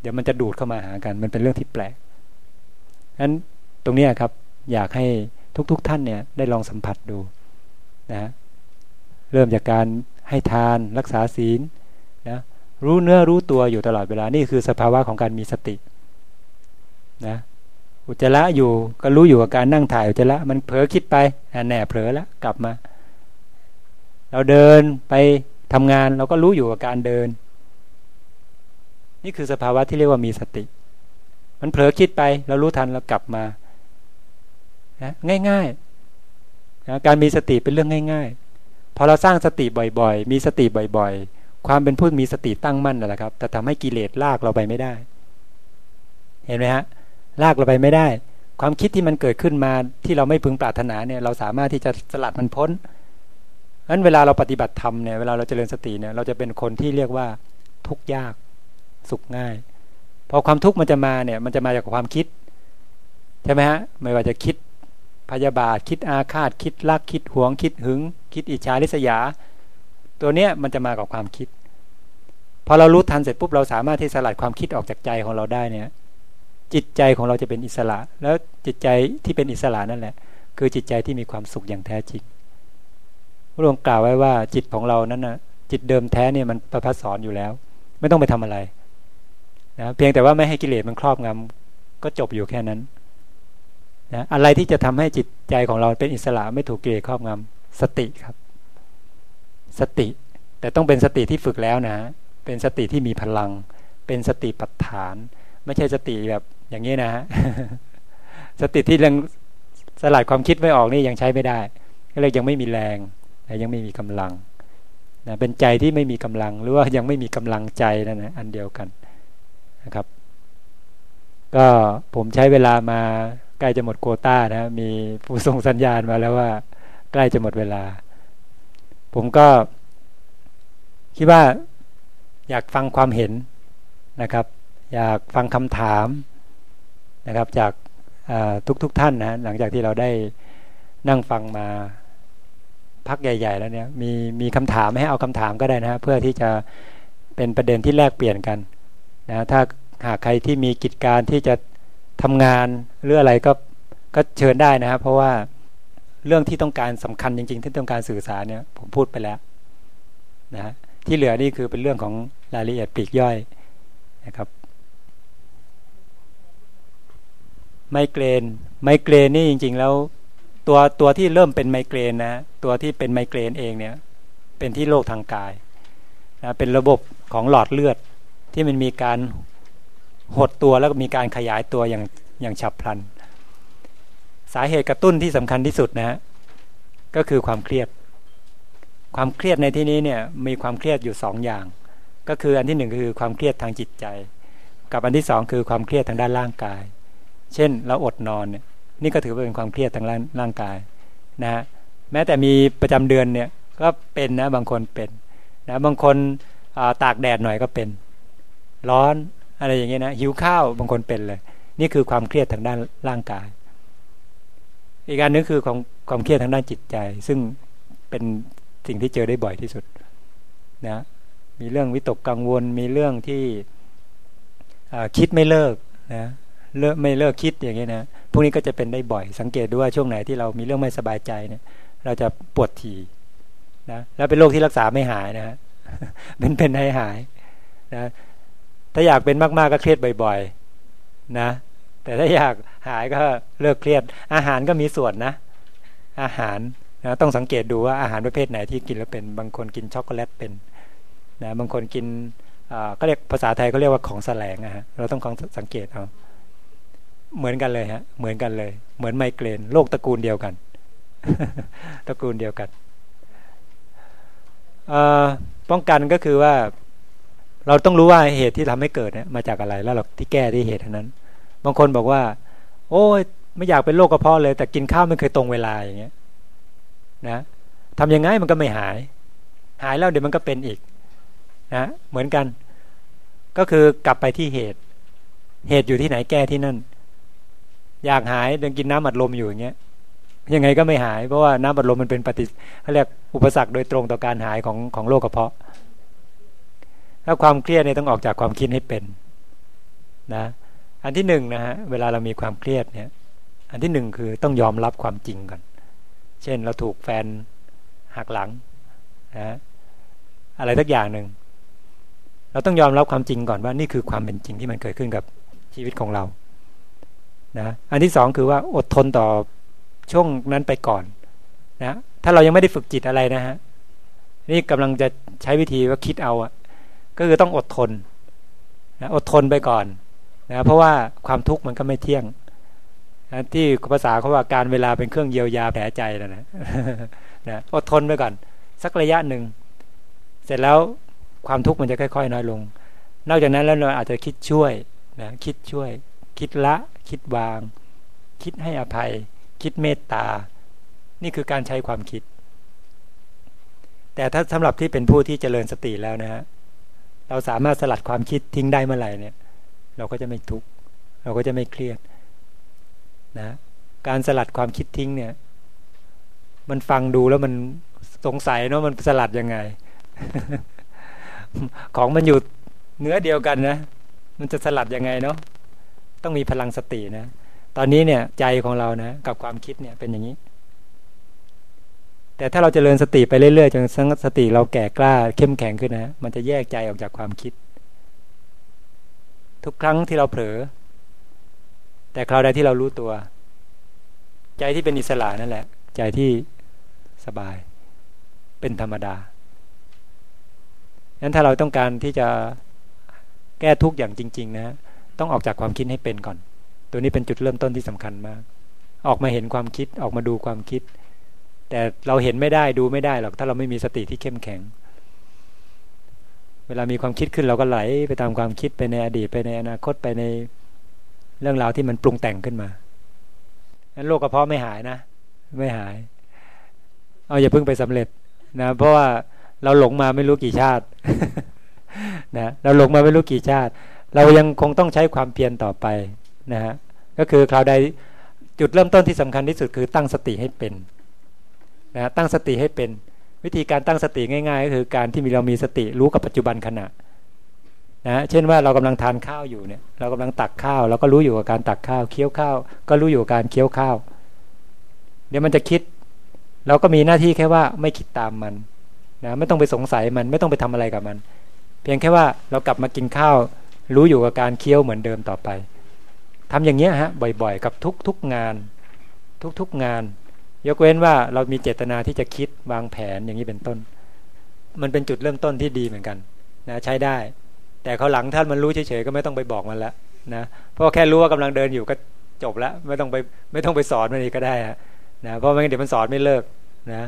เดี๋ยวมันจะดูดเข้ามาหากัน มันเป็นเรื่องที่แปลกนั้นตรงนี้ครับ อยากให้ทุกๆทท่านเนี่ยได้ลองสัมผัสดูนะเริ่มจากการให้ทานรักษาศีลนะรู้เนื้อรู้ตัวอยู่ตลอดเวลานี่คือสภาวะของการมีสตินะอุจจาระอยู่ก็รู้อยู่กับการนั่งถ่ายอุจจาระมันเผลอคิดไปแหน่เผลอแล้วกลับมา เราเดินไป ทำงานเราก็รู้อยู่กับการเดิน นี่คือสภาวะที่เรียกว่ามีสติ มันเผลอคิดไปเรารู้ทันเรากลับมานะง่ายๆนะการมีสติเป็นเรื่องง่าย ๆ พอเราสร้างสติบ่อยๆ มีสติบ่อยๆ ความเป็นผู้มีสติตั้งมั่นนั่นแหละครับแต่ทำให้กิเลสลากเราไปไม่ได้ เห็นไหมฮะลากเราไปไม่ได้ ความคิดที่มันเกิดขึ้นมาที่เราไม่พึงปรารถนาเนี่ย เราสามารถที่จะสลัดมันพ้น นั้นเวลาเราปฏิบัติธรรมเนี่ยเวลาเราเจริญสติเนี่ยเราจะเป็นคนที่เรียกว่าทุกยากสุขง่าย พอความทุกข์มันจะมาเนี่ยมันจะมาจากความคิดใช่ไหมฮะไม่ว่าจะคิดพยาบาทคิดอาฆาต คิดรักคิดหวง คิดหึง คิดอิจฉาริษยา ตัวเนี้ยมันจะมากับความคิดพอเรารู้ทันเสร็จปุ๊บเราสามารถที่สลัดความคิดออกจากใจของเราได้เนี่ย จิตใจของเราจะเป็นอิสระ แล้วจิตใจที่เป็นอิสระนั่นแหละ คือจิตใจที่มีความสุขอย่างแท้จริง ระองค์กล่าวไว้ว่าจิตของเรานั้นนะจิตเดิมแท้เนี่ยมันประพัสสอนอยู่แล้ว ไม่ต้องไปทำอะไรนะเพียงแต่ว่าไม่ให้กิเลสมันครอบงำก็จบอยู่แค่นั้นนะอะไรที่จะทำให้จิตใจของเราเป็นอิสระไม่ถูกกิเลสครอบงำสติครับ สติ แต่ต้องเป็นสติที่ฝึกแล้วนะ เป็นสติที่มีพลัง เป็นสติปัฏฐาน ไม่ใช่สติแบบอย่างนี้นะฮะสติที่ยังสลัดความคิดไม่ออกนี่ยังใช้ไม่ได้ก็เลยยังไม่มีแรง ยังไม่มีกำลังนะเป็นใจที่ไม่มีกำลังหรือว่ายังไม่มีกำลังใจนั่นนะอันเดียวกันนะครับ ก็ผมใช้เวลามาใกล้จะหมดโคต้านะมีผู้ส่งสัญญาณมาแล้วว่า ใกล้จะหมดเวลา ผมก็คิดว่าอยากฟังความเห็นนะครับ อยากฟังคำถามนะครับจากทุกๆทท่านนะหลังจากที่เราได้นั่งฟังมา พักใหญ่ ๆ แล้วเนี่ยมีมีคำถามให้เอาคำถามก็ได้นะเพื่อที่จะเป็นประเด็นที่แลกเปลี่ยนกันนะถ้าหากใครที่มีกิจการที่จะทำงานหรืออะไรก็ก็เชิญได้นะครับเพราะว่าเรื่องที่ต้องการสำคัญจริง ๆ ที่ต้องการสื่อสารเนี่ยผมพูดไปแล้วนะที่เหลือนี่คือเป็นเรื่องของรายละเอียดปลีกย่อยนะครับ ไมเกรนไมเกรนนี่จริง ๆ แล้ว ตัวตัวที่เริ่มเป็นไมเกรนนะตัวที่เป็นไมเกรนเองเนี่ย เป็นที่โรคทางกายนะเป็นระบบของหลอดเลือดที่มันมีการหดตัวแล้วก็มีการขยายตัวอย่างอย่างฉับพลัน สาเหตุกระตุ้นที่สำคัญที่สุดนะฮะก็คือความเครียด ความเครียดในที่นี้เนี่ยมีความเครียดอยู่สองอย่าง ก็คืออันที่หนึ่งคือความเครียดทางจิตใจ กับอันที่สองคือความเครียดทางด้านร่างกาย เช่นเราอดนอนเนี่ย นี่ก็ถือว่าเป็นความเครียดทางร่างกายนะฮะแม้แต่มีประจำเดือนเนี่ยก็เป็นนะบางคนเป็นนะบางคนตากแดดหน่อยก็เป็น ร้อนอะไรอย่างเงี้ยนะหิวข้าวบางคนเป็นเลย นี่คือความเครียดทางด้านร่างกาย อีกการนึงคือความความเครียดทางด้านจิตใจ ซึ่งเป็นสิ่งที่เจอได้บ่อยที่สุดนะมีเรื่องวิตกกังวล มีเรื่องที่คิดไม่เลิกนะเลิกไม่เลิกคิดอย่างเงี้ยนะ วกนี้ก็จะเป็นได้บ่อย สังเกตดูว่าช่วงไหนที่เรามีเรื่องไม่สบายใจเนี่ย เราจะปวดทีนะแล้วเป็นโรคที่รักษาไม่หายนะฮะเป็นเป็นให้หายนะถ้าอยากเป็นมากๆก็เครียดบ่อยๆนะ แต่ถ้าอยากหายก็เลิกเครียด อาหารก็มีส่วนนะ อาหารนะต้องสังเกตดูว่าอาหารประเภทไหนที่กินแล้วเป็น บางคนกินช็อกโกแลตเป็นนะบางคนกินก็เรียกภาษาไทยเขาเรียกว่าของแสลงนะฮะเราต้องสังเกตเอา เหมือนกันเลยฮะ เหมือนกันเลย เหมือนไมเกรนโรคตระกูลเดียวกัน ตระกูลเดียวกันป้องกันก็คือว่า เราต้องรู้ว่าเหตุที่ทำให้เกิดเนี่ยมาจากอะไรแล้วเราที่แก้ที่เหตุนั้น บางคนบอกว่า โอ้ยไม่อยากเป็นโรคกระเพาะเลย แต่กินข้าวไม่เคยตรงเวลาอย่างเงี้ย นะทำยังไงมันก็ไม่หาย หายแล้วเดี๋ยวมันก็เป็นอีก นะเหมือนกัน ก็คือกลับไปที่เหตุ เหตุอยู่ที่ไหนแก้ที่นั่น อยากหายเดินกินน้ำอัดลมอยู่อย่างเงี้ยยังไงก็ไม่หาย เพราะว่าน้ำอัดลมมันเป็นปฏิเขาเรียกอุปสรรคโดยตรงต่อการหายของของโรคกระเพาะถ้าความเครียดเนี่ยต้องออกจากความคิดให้เป็นนะอันที่หนึ่งนะฮะเวลาเรามีความเครียดเนี่ย อันที่หนึ่งคือต้องยอมรับความจริงก่อน เช่นเราถูกแฟนหักหลังนะอะไรทักอย่างหนึ่งเราต้องยอมรับความจริงก่อนว่านี่คือความเป็นจริงที่มันเกิดขึ้นกับชีวิตของเรา นะอันที่สองคือว่าอดทนต่อช่วงนั้นไปก่อนนะถ้าเรายังไม่ได้ฝึกจิตอะไรนะฮะนี่กำลังจะใช้วิธีว่าคิดเอาอะก็คือต้องอดทนนะอดทนไปก่อนนะเพราะว่าความทุกข์มันก็ไม่เที่ยงนะที่ภาษาเขาว่าการเวลาเป็นเครื่องเยียวยาแผลใจนะนะนะอดทนไปก่อน สักระยะหนึ่ง เสร็จแล้วความทุกข์มันจะค่อย ๆ น้อยลง นอกจากนั้นแล้วเราอาจจะคิดช่วยนะคิดช่วย คิดละ คิดวาง คิดให้อภัย คิดเมตตา นี่คือการใช้ความคิด แต่ถ้าสำหรับที่เป็นผู้ที่เจริญสติแล้วนะฮะเราสามารถสลัดความคิดทิ้งได้เมื่อไหร่เนี่ย เราก็จะไม่ทุกข์เราก็จะไม่เครียดนะการสลัดความคิดทิ้งเนี่ย มันฟังดูแล้วมันสงสัยเนาะมันสลัดยังไง ของมันอยู่เนื้อเดียวกันนะ มันจะสลัดยังไงเนาะ ต้องมีพลังสตินะ ตอนนี้เนี่ยใจของเรานะ กับความคิดเนี่ยเป็นอย่างนี้ แต่ถ้าเราจเจริญสติไปเรื่อยๆจนสติเราแก่กล้าเข้มแข็งขึ้นนะ มันจะแยกใจออกจากความคิด ทุกครั้งที่เราเผลอ แต่คราวใดที่เรารู้ตัว ใจที่เป็นอิสระนั่นแหละ ใจที่สบาย เป็นธรรมดางั้นถ้าเราต้องการที่จะแก้ทุกข์อย่างจริง ๆ นะ ต้องออกจากความคิดให้เป็นก่อน ตัวนี้เป็นจุดเริ่มต้นที่สำคัญมาก ออกมาเห็นความคิดออกมาดูความคิด แต่เราเห็นไม่ได้ดูไม่ได้หรอกถ้าเราไม่มีสติที่เข้มแข็ง เวลามีความคิดขึ้นเราก็ไหลไปตามความคิดไปในอดีตไปในอนาคตไปในเรื่องราวที่มันปรุงแต่งขึ้นมางั้นโรคกระเพาะไม่หายนะ ไม่หาย เอาอย่าเพิ่งไปสำเร็จนะ เพราะว่าเราหลงมาไม่รู้กี่ชาตินะเราหลงมาไม่รู้กี่ชาติ เรายังคงต้องใช้ความเพียรต่อไปนะฮะก็คือคราวใดจุดเริ่มต้นที่สำคัญที่สุดคือตั้งสติให้เป็นนะตั้งสติให้เป็น วิธีการตั้งสติง่าย ๆ ก็คือการที่มีเรามีสติรู้กับปัจจุบันขณะนะเช่นว่าเรากำลังทานข้าวอยู่เนี่ยเรากำลังตักข้าวเราก็รู้อยู่กับการตักข้าวเคี้ยวข้าว ก็รู้อยู่กับการเคี้ยวข้าว เดี๋ยวมันจะคิด เราก็มีหน้าที่แค่ว่าไม่คิดตามมันนะไม่ต้องไปสงสัยมันไม่ต้องไปทำอะไรกับมัน เพียงแค่ว่าเรากลับมากินข้าว รู้อยู่กับการเคี้ยวเหมือนเดิมต่อไปทำอย่างเงี้ยฮะบ่อยๆ กับทุกๆงาน ทุกๆงาน ยกเว้นว่าเรามีเจตนาที่จะคิดวางแผนอย่างนี้เป็นต้น มันเป็นจุดเริ่มต้นที่ดีเหมือนกันนะใช้ได้ แต่เขาหลังท่านมันรู้เฉยๆก็ไม่ต้องไปบอกมันแล้วนะเพราะแค่รู้ว่ากำลังเดินอยู่ก็จบแล้วไม่ต้องไปไม่ต้องไปสอนมันอีกก็ได้นะเพราะไม่งั้นเดี๋ยวมันสอนไม่เลิกนะ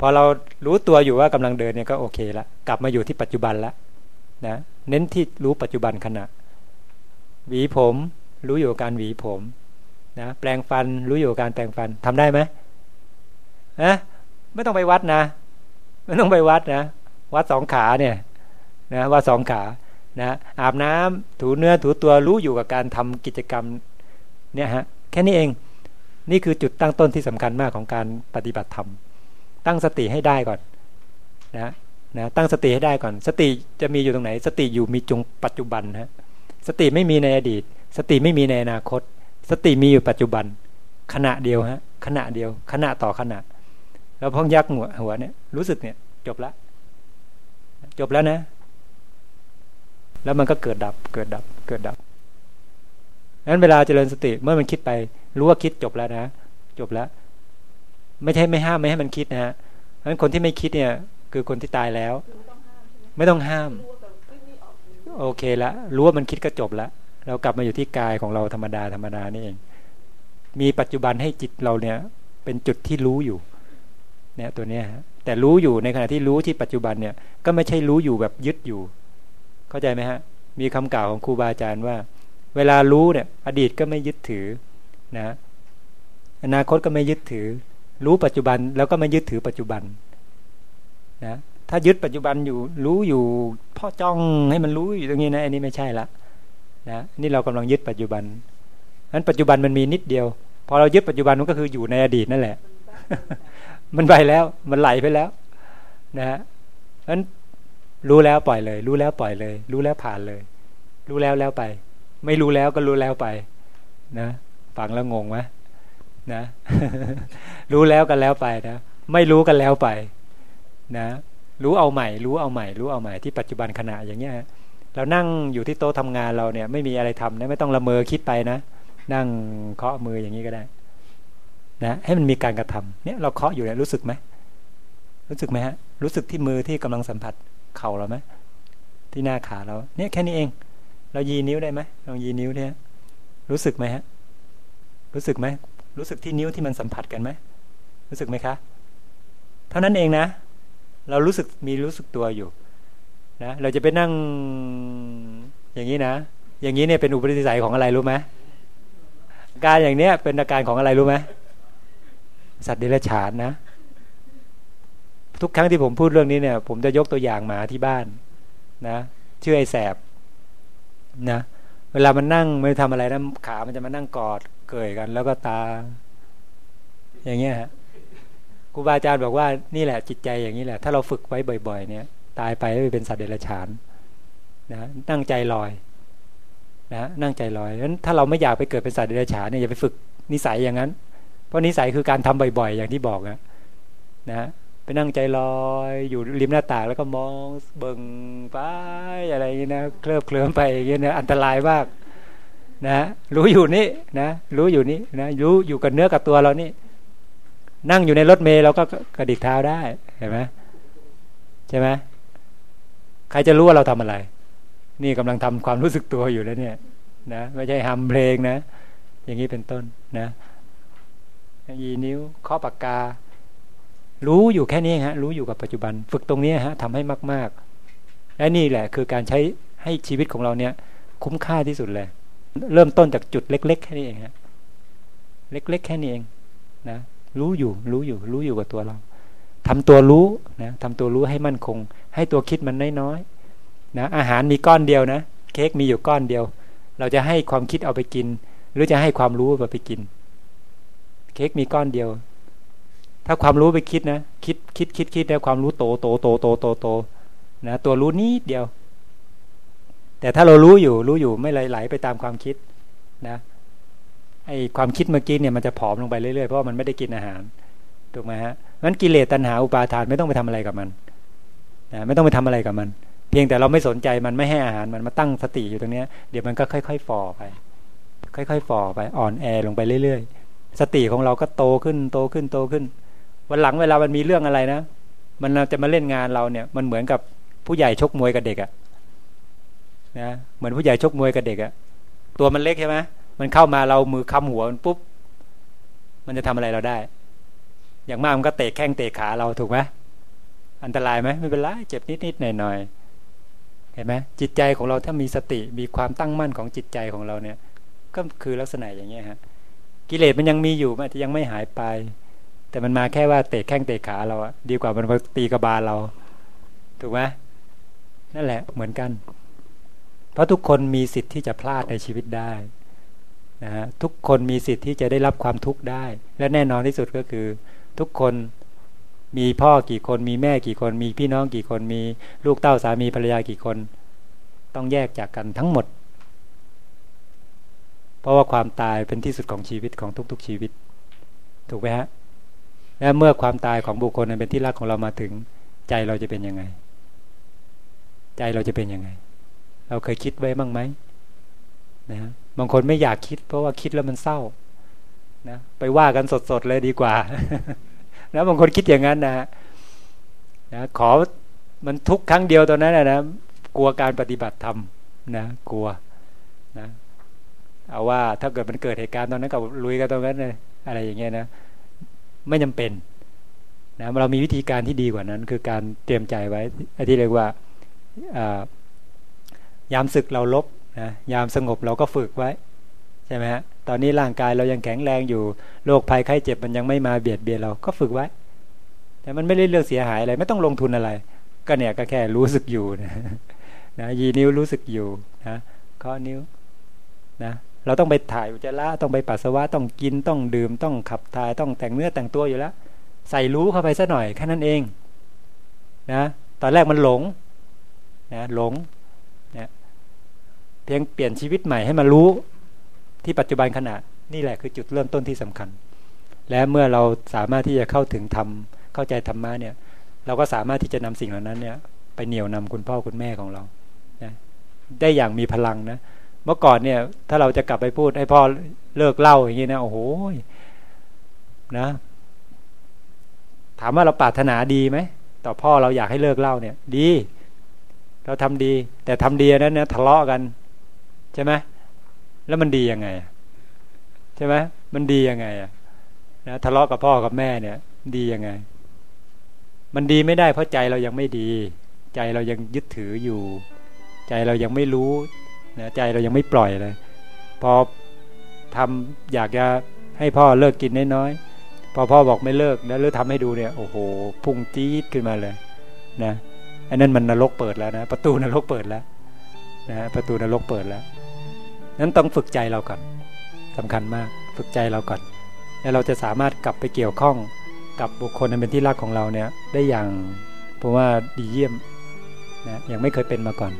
พอเรารู้ตัวอยู่ว่ากำลังเดินเนี่ยก็โอเคละกลับมาอยู่ที่ปัจจุบันละ นะเน้นที่รู้ปัจจุบันขณะ หวีผมรู้อยู่การหวีผมนะแปลงฟันรู้อยู่กับการแปลงฟันทำได้ไหมนะไม่ต้องไปวัดนะ ไม่ต้องไปวัดนะ วัดสองขาเนี่ยนะวัดสองขานะอาบน้ำถูเนื้อถูตัวรู้อยู่กับการทำกิจกรรมเนี่ยฮะแค่นี้เองนี่คือจุดตั้งต้นที่สำคัญมากของการปฏิบัติธรรม ตั้งสติให้ได้ก่อนนะ นะตั้งสติให้ได้ก่อน สติจะมีอยู่ตรงไหน สติอยู่มีจงปัจจุบันฮะสติไม่มีในอดีต สติไม่มีในอนาคต สติมีอยู่ปัจจุบัน ขณะเดียวฮะขณะเดียว ขณะต่อขณะ แล้วพ้องยักหัวหัวเนี่ยรู้สึกเนี่ย จบละ จบแล้วนะ แล้วมันก็เกิดดับเกิดดับเกิดดับนั้นเวลาเจริญสติเมื่อมันคิดไป รู้ว่าคิดจบแล้วนะ จบแล้ว ไม่ใช่ไม่ห้ามไม่ให้มันคิดนะฮะนั้นคนที่ไม่คิดเนี่ย คือคนที่ตายแล้ว ไม่ต้องห้าม โอเคละรู้ว่ามันคิดก็จบละเรากลับมาอยู่ที่กายของเราธรรมดาธรรมดานี่เอง มีปัจจุบันให้จิตเราเนี่ย เป็นจุดที่รู้อยู่ เนี่ยตัวเนี้ยฮะแต่รู้อยู่ในขณะที่รู้ที่ปัจจุบันเนี่ย ก็ไม่ใช่รู้อยู่แบบยึดอยู่ เข้าใจไหมฮะ มีคำกล่าวของครูบาอาจารย์ว่า เวลารู้เนี่ย อดีตก็ไม่ยึดถือนะอนาคตก็ไม่ยึดถือ รู้ปัจจุบันแล้วก็ไม่ยึดถือปัจจุบัน นะถ้ายึดปัจจุบันอยู่รู้อยู่พ่อจ้องให้มันรู้อยู่ตรงนี้นะอันนี้ไม่ใช่ละนะนี่เรากำลังยึดปัจจุบันนั้นปัจจุบันมันมีนิดเดียว พอเรายึดปัจจุบันมันก็คืออยู่ในอดีตนั่นแหละ มันไปแล้วมันไหลไปแล้วนะฮะนั้นรู้แล้วปล่อยเลย รู้แล้วปล่อยเลย รู้แล้วผ่านเลย รู้แล้วแล้วไป ไม่รู้แล้วก็รู้แล้วไป นะฟังแล้วงงไหมนะ รู้แล้วกันแล้วไปนะ ไม่รู้กันแล้วไป นะรู้เอาใหม่ รู้เอาใหม่ รู้เอาใหม่ที่ปัจจุบันขณะอย่างเงี้ยเรานั่งอยู่ที่โต๊ะทำงานเราเนี่ยไม่มีอะไรทำนะไม่ต้องละเมอคิดไปนะ นั่งเคาะมืออย่างนี้ก็ได้ นะให้มันมีการกระทำเนี่ยเราเคาะอยู่เนี่ยรู้สึกไหมรู้สึกไหมฮะรู้สึกที่มือที่กำลังสัมผัสเข่าเราไหมที่หน้าขาเรา เนี่ยแค่นี้เอง เรายีนิ้วได้ไหมลองยีนิ้วเนี่ยรู้สึกไหมฮะรู้สึกไหมรู้สึกที่นิ้วที่มันสัมผัสกันไหมรู้สึกไหมคะ เท่านั้นเองนะ เรารู้สึกมีรู้สึกตัวอยู่นะเราจะไปนั่งอย่างนี้นะ อย่างนี้เนี่ยเป็นอุปนิสัยของอะไรรู้ไหมการอย่างเนี้ยเป็นอาการของอะไรรู้ไหมสัตว์เดรัจฉานนะ ทุกครั้งที่ผมพูดเรื่องนี้เนี่ย ผมจะยกตัวอย่างหมาที่บ้าน นะชื่อไอ้แสบนะเวลามันนั่งไม่ทำอะไรนะขามันจะมานั่งกอดเกยกัน แล้วก็ตา อย่างเงี้ยฮะ ครูบาอาจารย์บอกว่านี่แหละจิตใจอย่างนี้แหละ ถ้าเราฝึกไว้บ่อย ๆ เนี่ย ตายไปก็เป็นสัตว์เดรัจฉานนะตั้งใจลอยนะนั่งใจลอยนั้นถ้าเราไม่อยากไปเกิดเป็นสัตว์เดรัจฉานเนี่ยอย่าไปฝึกนิสัยอย่างนั้น เพราะนิสัยคือการทำบ่อย ๆ อย่างที่บอกนะนะไปนั่งใจลอยอยู่ริมหน้าต่างแล้วก็มองเบิ่งไปอะไรอย่างนี้นะเคลิบเคลิ้มไปอย่างนี้นะอันตรายมากนะรู้อยู่นี่นะรู้อยู่นี่นะรู้อยู่กับเนื้อกับตัวเรานี่ นั่งอยู่ในรถเมล์เราก็กระดิกเท้าได้เห็นไหมใช่ไหมใครจะรู้ว่าเราทำอะไร นี่กำลังทำความรู้สึกตัวอยู่แล้วเนี่ย นะไม่ใช่ทำเพลงนะ อย่างนี้เป็นต้นนะยีนิ้วข้อปากกา รู้อยู่แค่นี้ฮะ รู้อยู่กับปัจจุบัน ฝึกตรงนี้ฮะทำให้มาก ๆ และนี่แหละ คือการใช้ให้ชีวิตของเราเนี่ย คุ้มค่าที่สุดเลย เริ่มต้นจากจุดเล็ก ๆ แค่นี้เองฮะเล็ก ๆ แค่นี้เอง นะ รู้อยู่ รู้อยู่ รู้อยู่กับตัวเราทำตัวรู้นะทำตัวรู้ให้มั่นคง ให้ตัวคิดมันน้อยๆนะอาหารมีก้อนเดียวนะ เค้กมีอยู่ก้อนเดียว เราจะให้ความคิดเอาไปกิน หรือจะให้ความรู้เอาไปกิน เค้กมีก้อนเดียว ถ้าความรู้ไปคิดนะ คิดคิดคิดคิดแล้วความรู้โตโตโตโตโตโตนะตัวรู้นิดเดียว แต่ถ้าเรารู้อยู่รู้อยู่ไม่ไหลไปตามความคิดนะ ไอความคิดเมื่อกี้เนี่ยมันจะผอมลงไปเรื่อยๆเพราะมันไม่ได้กินอาหารถูกไหมฮะมันกิเลสตัณหาอุปาทานไม่ต้องไปทำอะไรกับมันนะไม่ต้องไปทำอะไรกับมัน เพียงแต่เราไม่สนใจมันไม่ให้อาหารมันมาตั้งสติอยู่ตรงเนี้ยเดี๋ยวมันก็ค่อยๆฝ่อไป ค่อยๆฝ่อไปอ่อนแอลงไปเรื่อยๆ สติของเราก็โตขึ้นโตขึ้นโตขึ้น วันหลังเวลามันมีเรื่องอะไรนะ มันจะมาเล่นงานเราเนี่ยมันเหมือนกับผู้ใหญ่ชกมวยกับเด็กอะนะเหมือนผู้ใหญ่ชกมวยกับเด็กอะตัวมันเล็กใช่ไหม มันเข้ามาเรามือค้ำหัวมันปุ๊บ มันจะทำอะไรเราได้ อย่างมากมันก็เตะแข้งเตะขาเราถูกไหมอันตรายไหมไม่เป็นไรเจ็บนิดนิดหน่อยหน่อยเห็นไหมจิตใจของเราถ้ามีสติมีความตั้งมั่นของจิตใจของเราเนี่ย ก็คือลักษณะอย่างเงี้ยฮะกิเลสมันยังมีอยู่มันจะยังไม่หายไป แต่มันมาแค่ว่าเตะแข้งเตะขาเราอะดีกว่ามันมาตีกระบาลเรา ถูกไหมนั่นแหละเหมือนกัน เพราะทุกคนมีสิทธิ์ที่จะพลาดในชีวิตได้ นะฮะทุกคนมีสิทธิ์ที่จะได้รับความทุกข์ได้ และแน่นอนที่สุดก็คือ ทุกคนมีพ่อกี่คนมีแม่กี่คน มีพี่น้องกี่คนมีลูกเต้าสามีภรรยากี่คน ต้องแยกจากกันทั้งหมด เพราะว่าความตายเป็นที่สุดของชีวิตของทุก ๆ ชีวิต ถูกไหมฮะและเมื่อความตายของบุคคลนั้นเป็นที่รักของเรามาถึง ใจเราจะเป็นยังไง ใจเราจะเป็นยังไง เราเคยคิดไว้บ้างไหมนะ บางคนไม่อยากคิด เพราะว่าคิดแล้วมันเศร้านะไปว่ากันสดๆเลยดีกว่านะบางคนคิดอย่างนั้นนะนะขอมันทุกครั้งเดียวตอนนั้นนะนะกลัวการปฏิบัติธรรมนะกลัวนะเอาว่าถ้าเกิดมันเกิดเหตุการณ์ตอนนั้นกับลุยกันตรงนั้นเลยอะไรอย่างเงี้ยนะไม่จำเป็นนะเรามีวิธีการที่ดีกว่านั้น คือการเตรียมใจไว้ที่เรียกว่ายามศึกเราลบ นะยามสงบเราก็ฝึกไว้ใช่ไหมฮะตอนนี้ร่างกายเรายังแข็งแรงอยู่โรคภัยไข้เจ็บมันยังไม่มาเบียดเบียนเราก็ฝึกไว้ แต่มันไม่ได้เรื่องเสียหายอะไรไม่ต้องลงทุนอะไร ก็เนี่ยก็แค่รู้สึกอยู่นะนะยีนิ้วรู้สึกอยู่นะข้อนิ้วนะเราต้องไปถ่ายอุจจาระต้องไปปัสสาวะต้องกินต้องดื่มต้องขับถ่ายต้องแต่งเนื้อแต่งตัวอยู่แล้ว ใส่รู้เข้าไปซะหน่อยแค่นั้นเองนะตอนแรกมันหลงนะหลง เพียงเปลี่ยนชีวิตใหม่ให้มารู้ที่ปัจจุบันขณะนี่แหละคือจุดเริ่มต้นที่สำคัญ และเมื่อเราสามารถที่จะเข้าถึงธรรมเข้าใจธรรมะเนี่ย เราก็สามารถที่จะนำสิ่งเหล่านั้นเนี่ย ไปเหนี่ยวนำคุณพ่อคุณแม่ของเรานะได้อย่างมีพลังนะเมื่อก่อนเนี่ย ถ้าเราจะกลับไปพูดให้พ่อเลิกเล่าอย่างนี้นะโอ้โหนะ ถามว่าเราปรารถนาดีไหมต่อพ่อเราอยากให้เลิกเล่าเนี่ย ดี เราทำดี แต่ทำดีนั้นเนี่ยทะเลาะกัน ช่ไหมแล้วมันดียังไงใช่ไหมมันดียังไงอะนะทะเลาะกับพ่อกับแม่เนี่ย ดียังไง มันดีไม่ได้เพราะใจเรายังไม่ดี ใจเรายังยึดถืออยู่ ใจเรายังไม่รู้นะใจเรายังไม่ปล่อยเลย พอทำอยากจะให้พ่อเลิกกินน้อยๆพอพ่อบอกไม่เลิกแล้วหรือทำให้ดูเนี่ยโอ้โหพุ่งจี๊ดขึ้นมาเลย นะอันนั้นมันนรกเปิดแล้วนะ ประตูนรกเปิดแล้วนะประตูนรกเปิดแล้ว นั้นต้องฝึกใจเราก่อนสำคัญมากฝึกใจเราก่อน แล้วเราจะสามารถกลับไปเกี่ยวข้องกับบุคคลนั้นเป็นที่รักของเราเนี่ยได้อย่างเพราะว่าดีเยี่ยมนะยังไม่เคยเป็นมาก่อน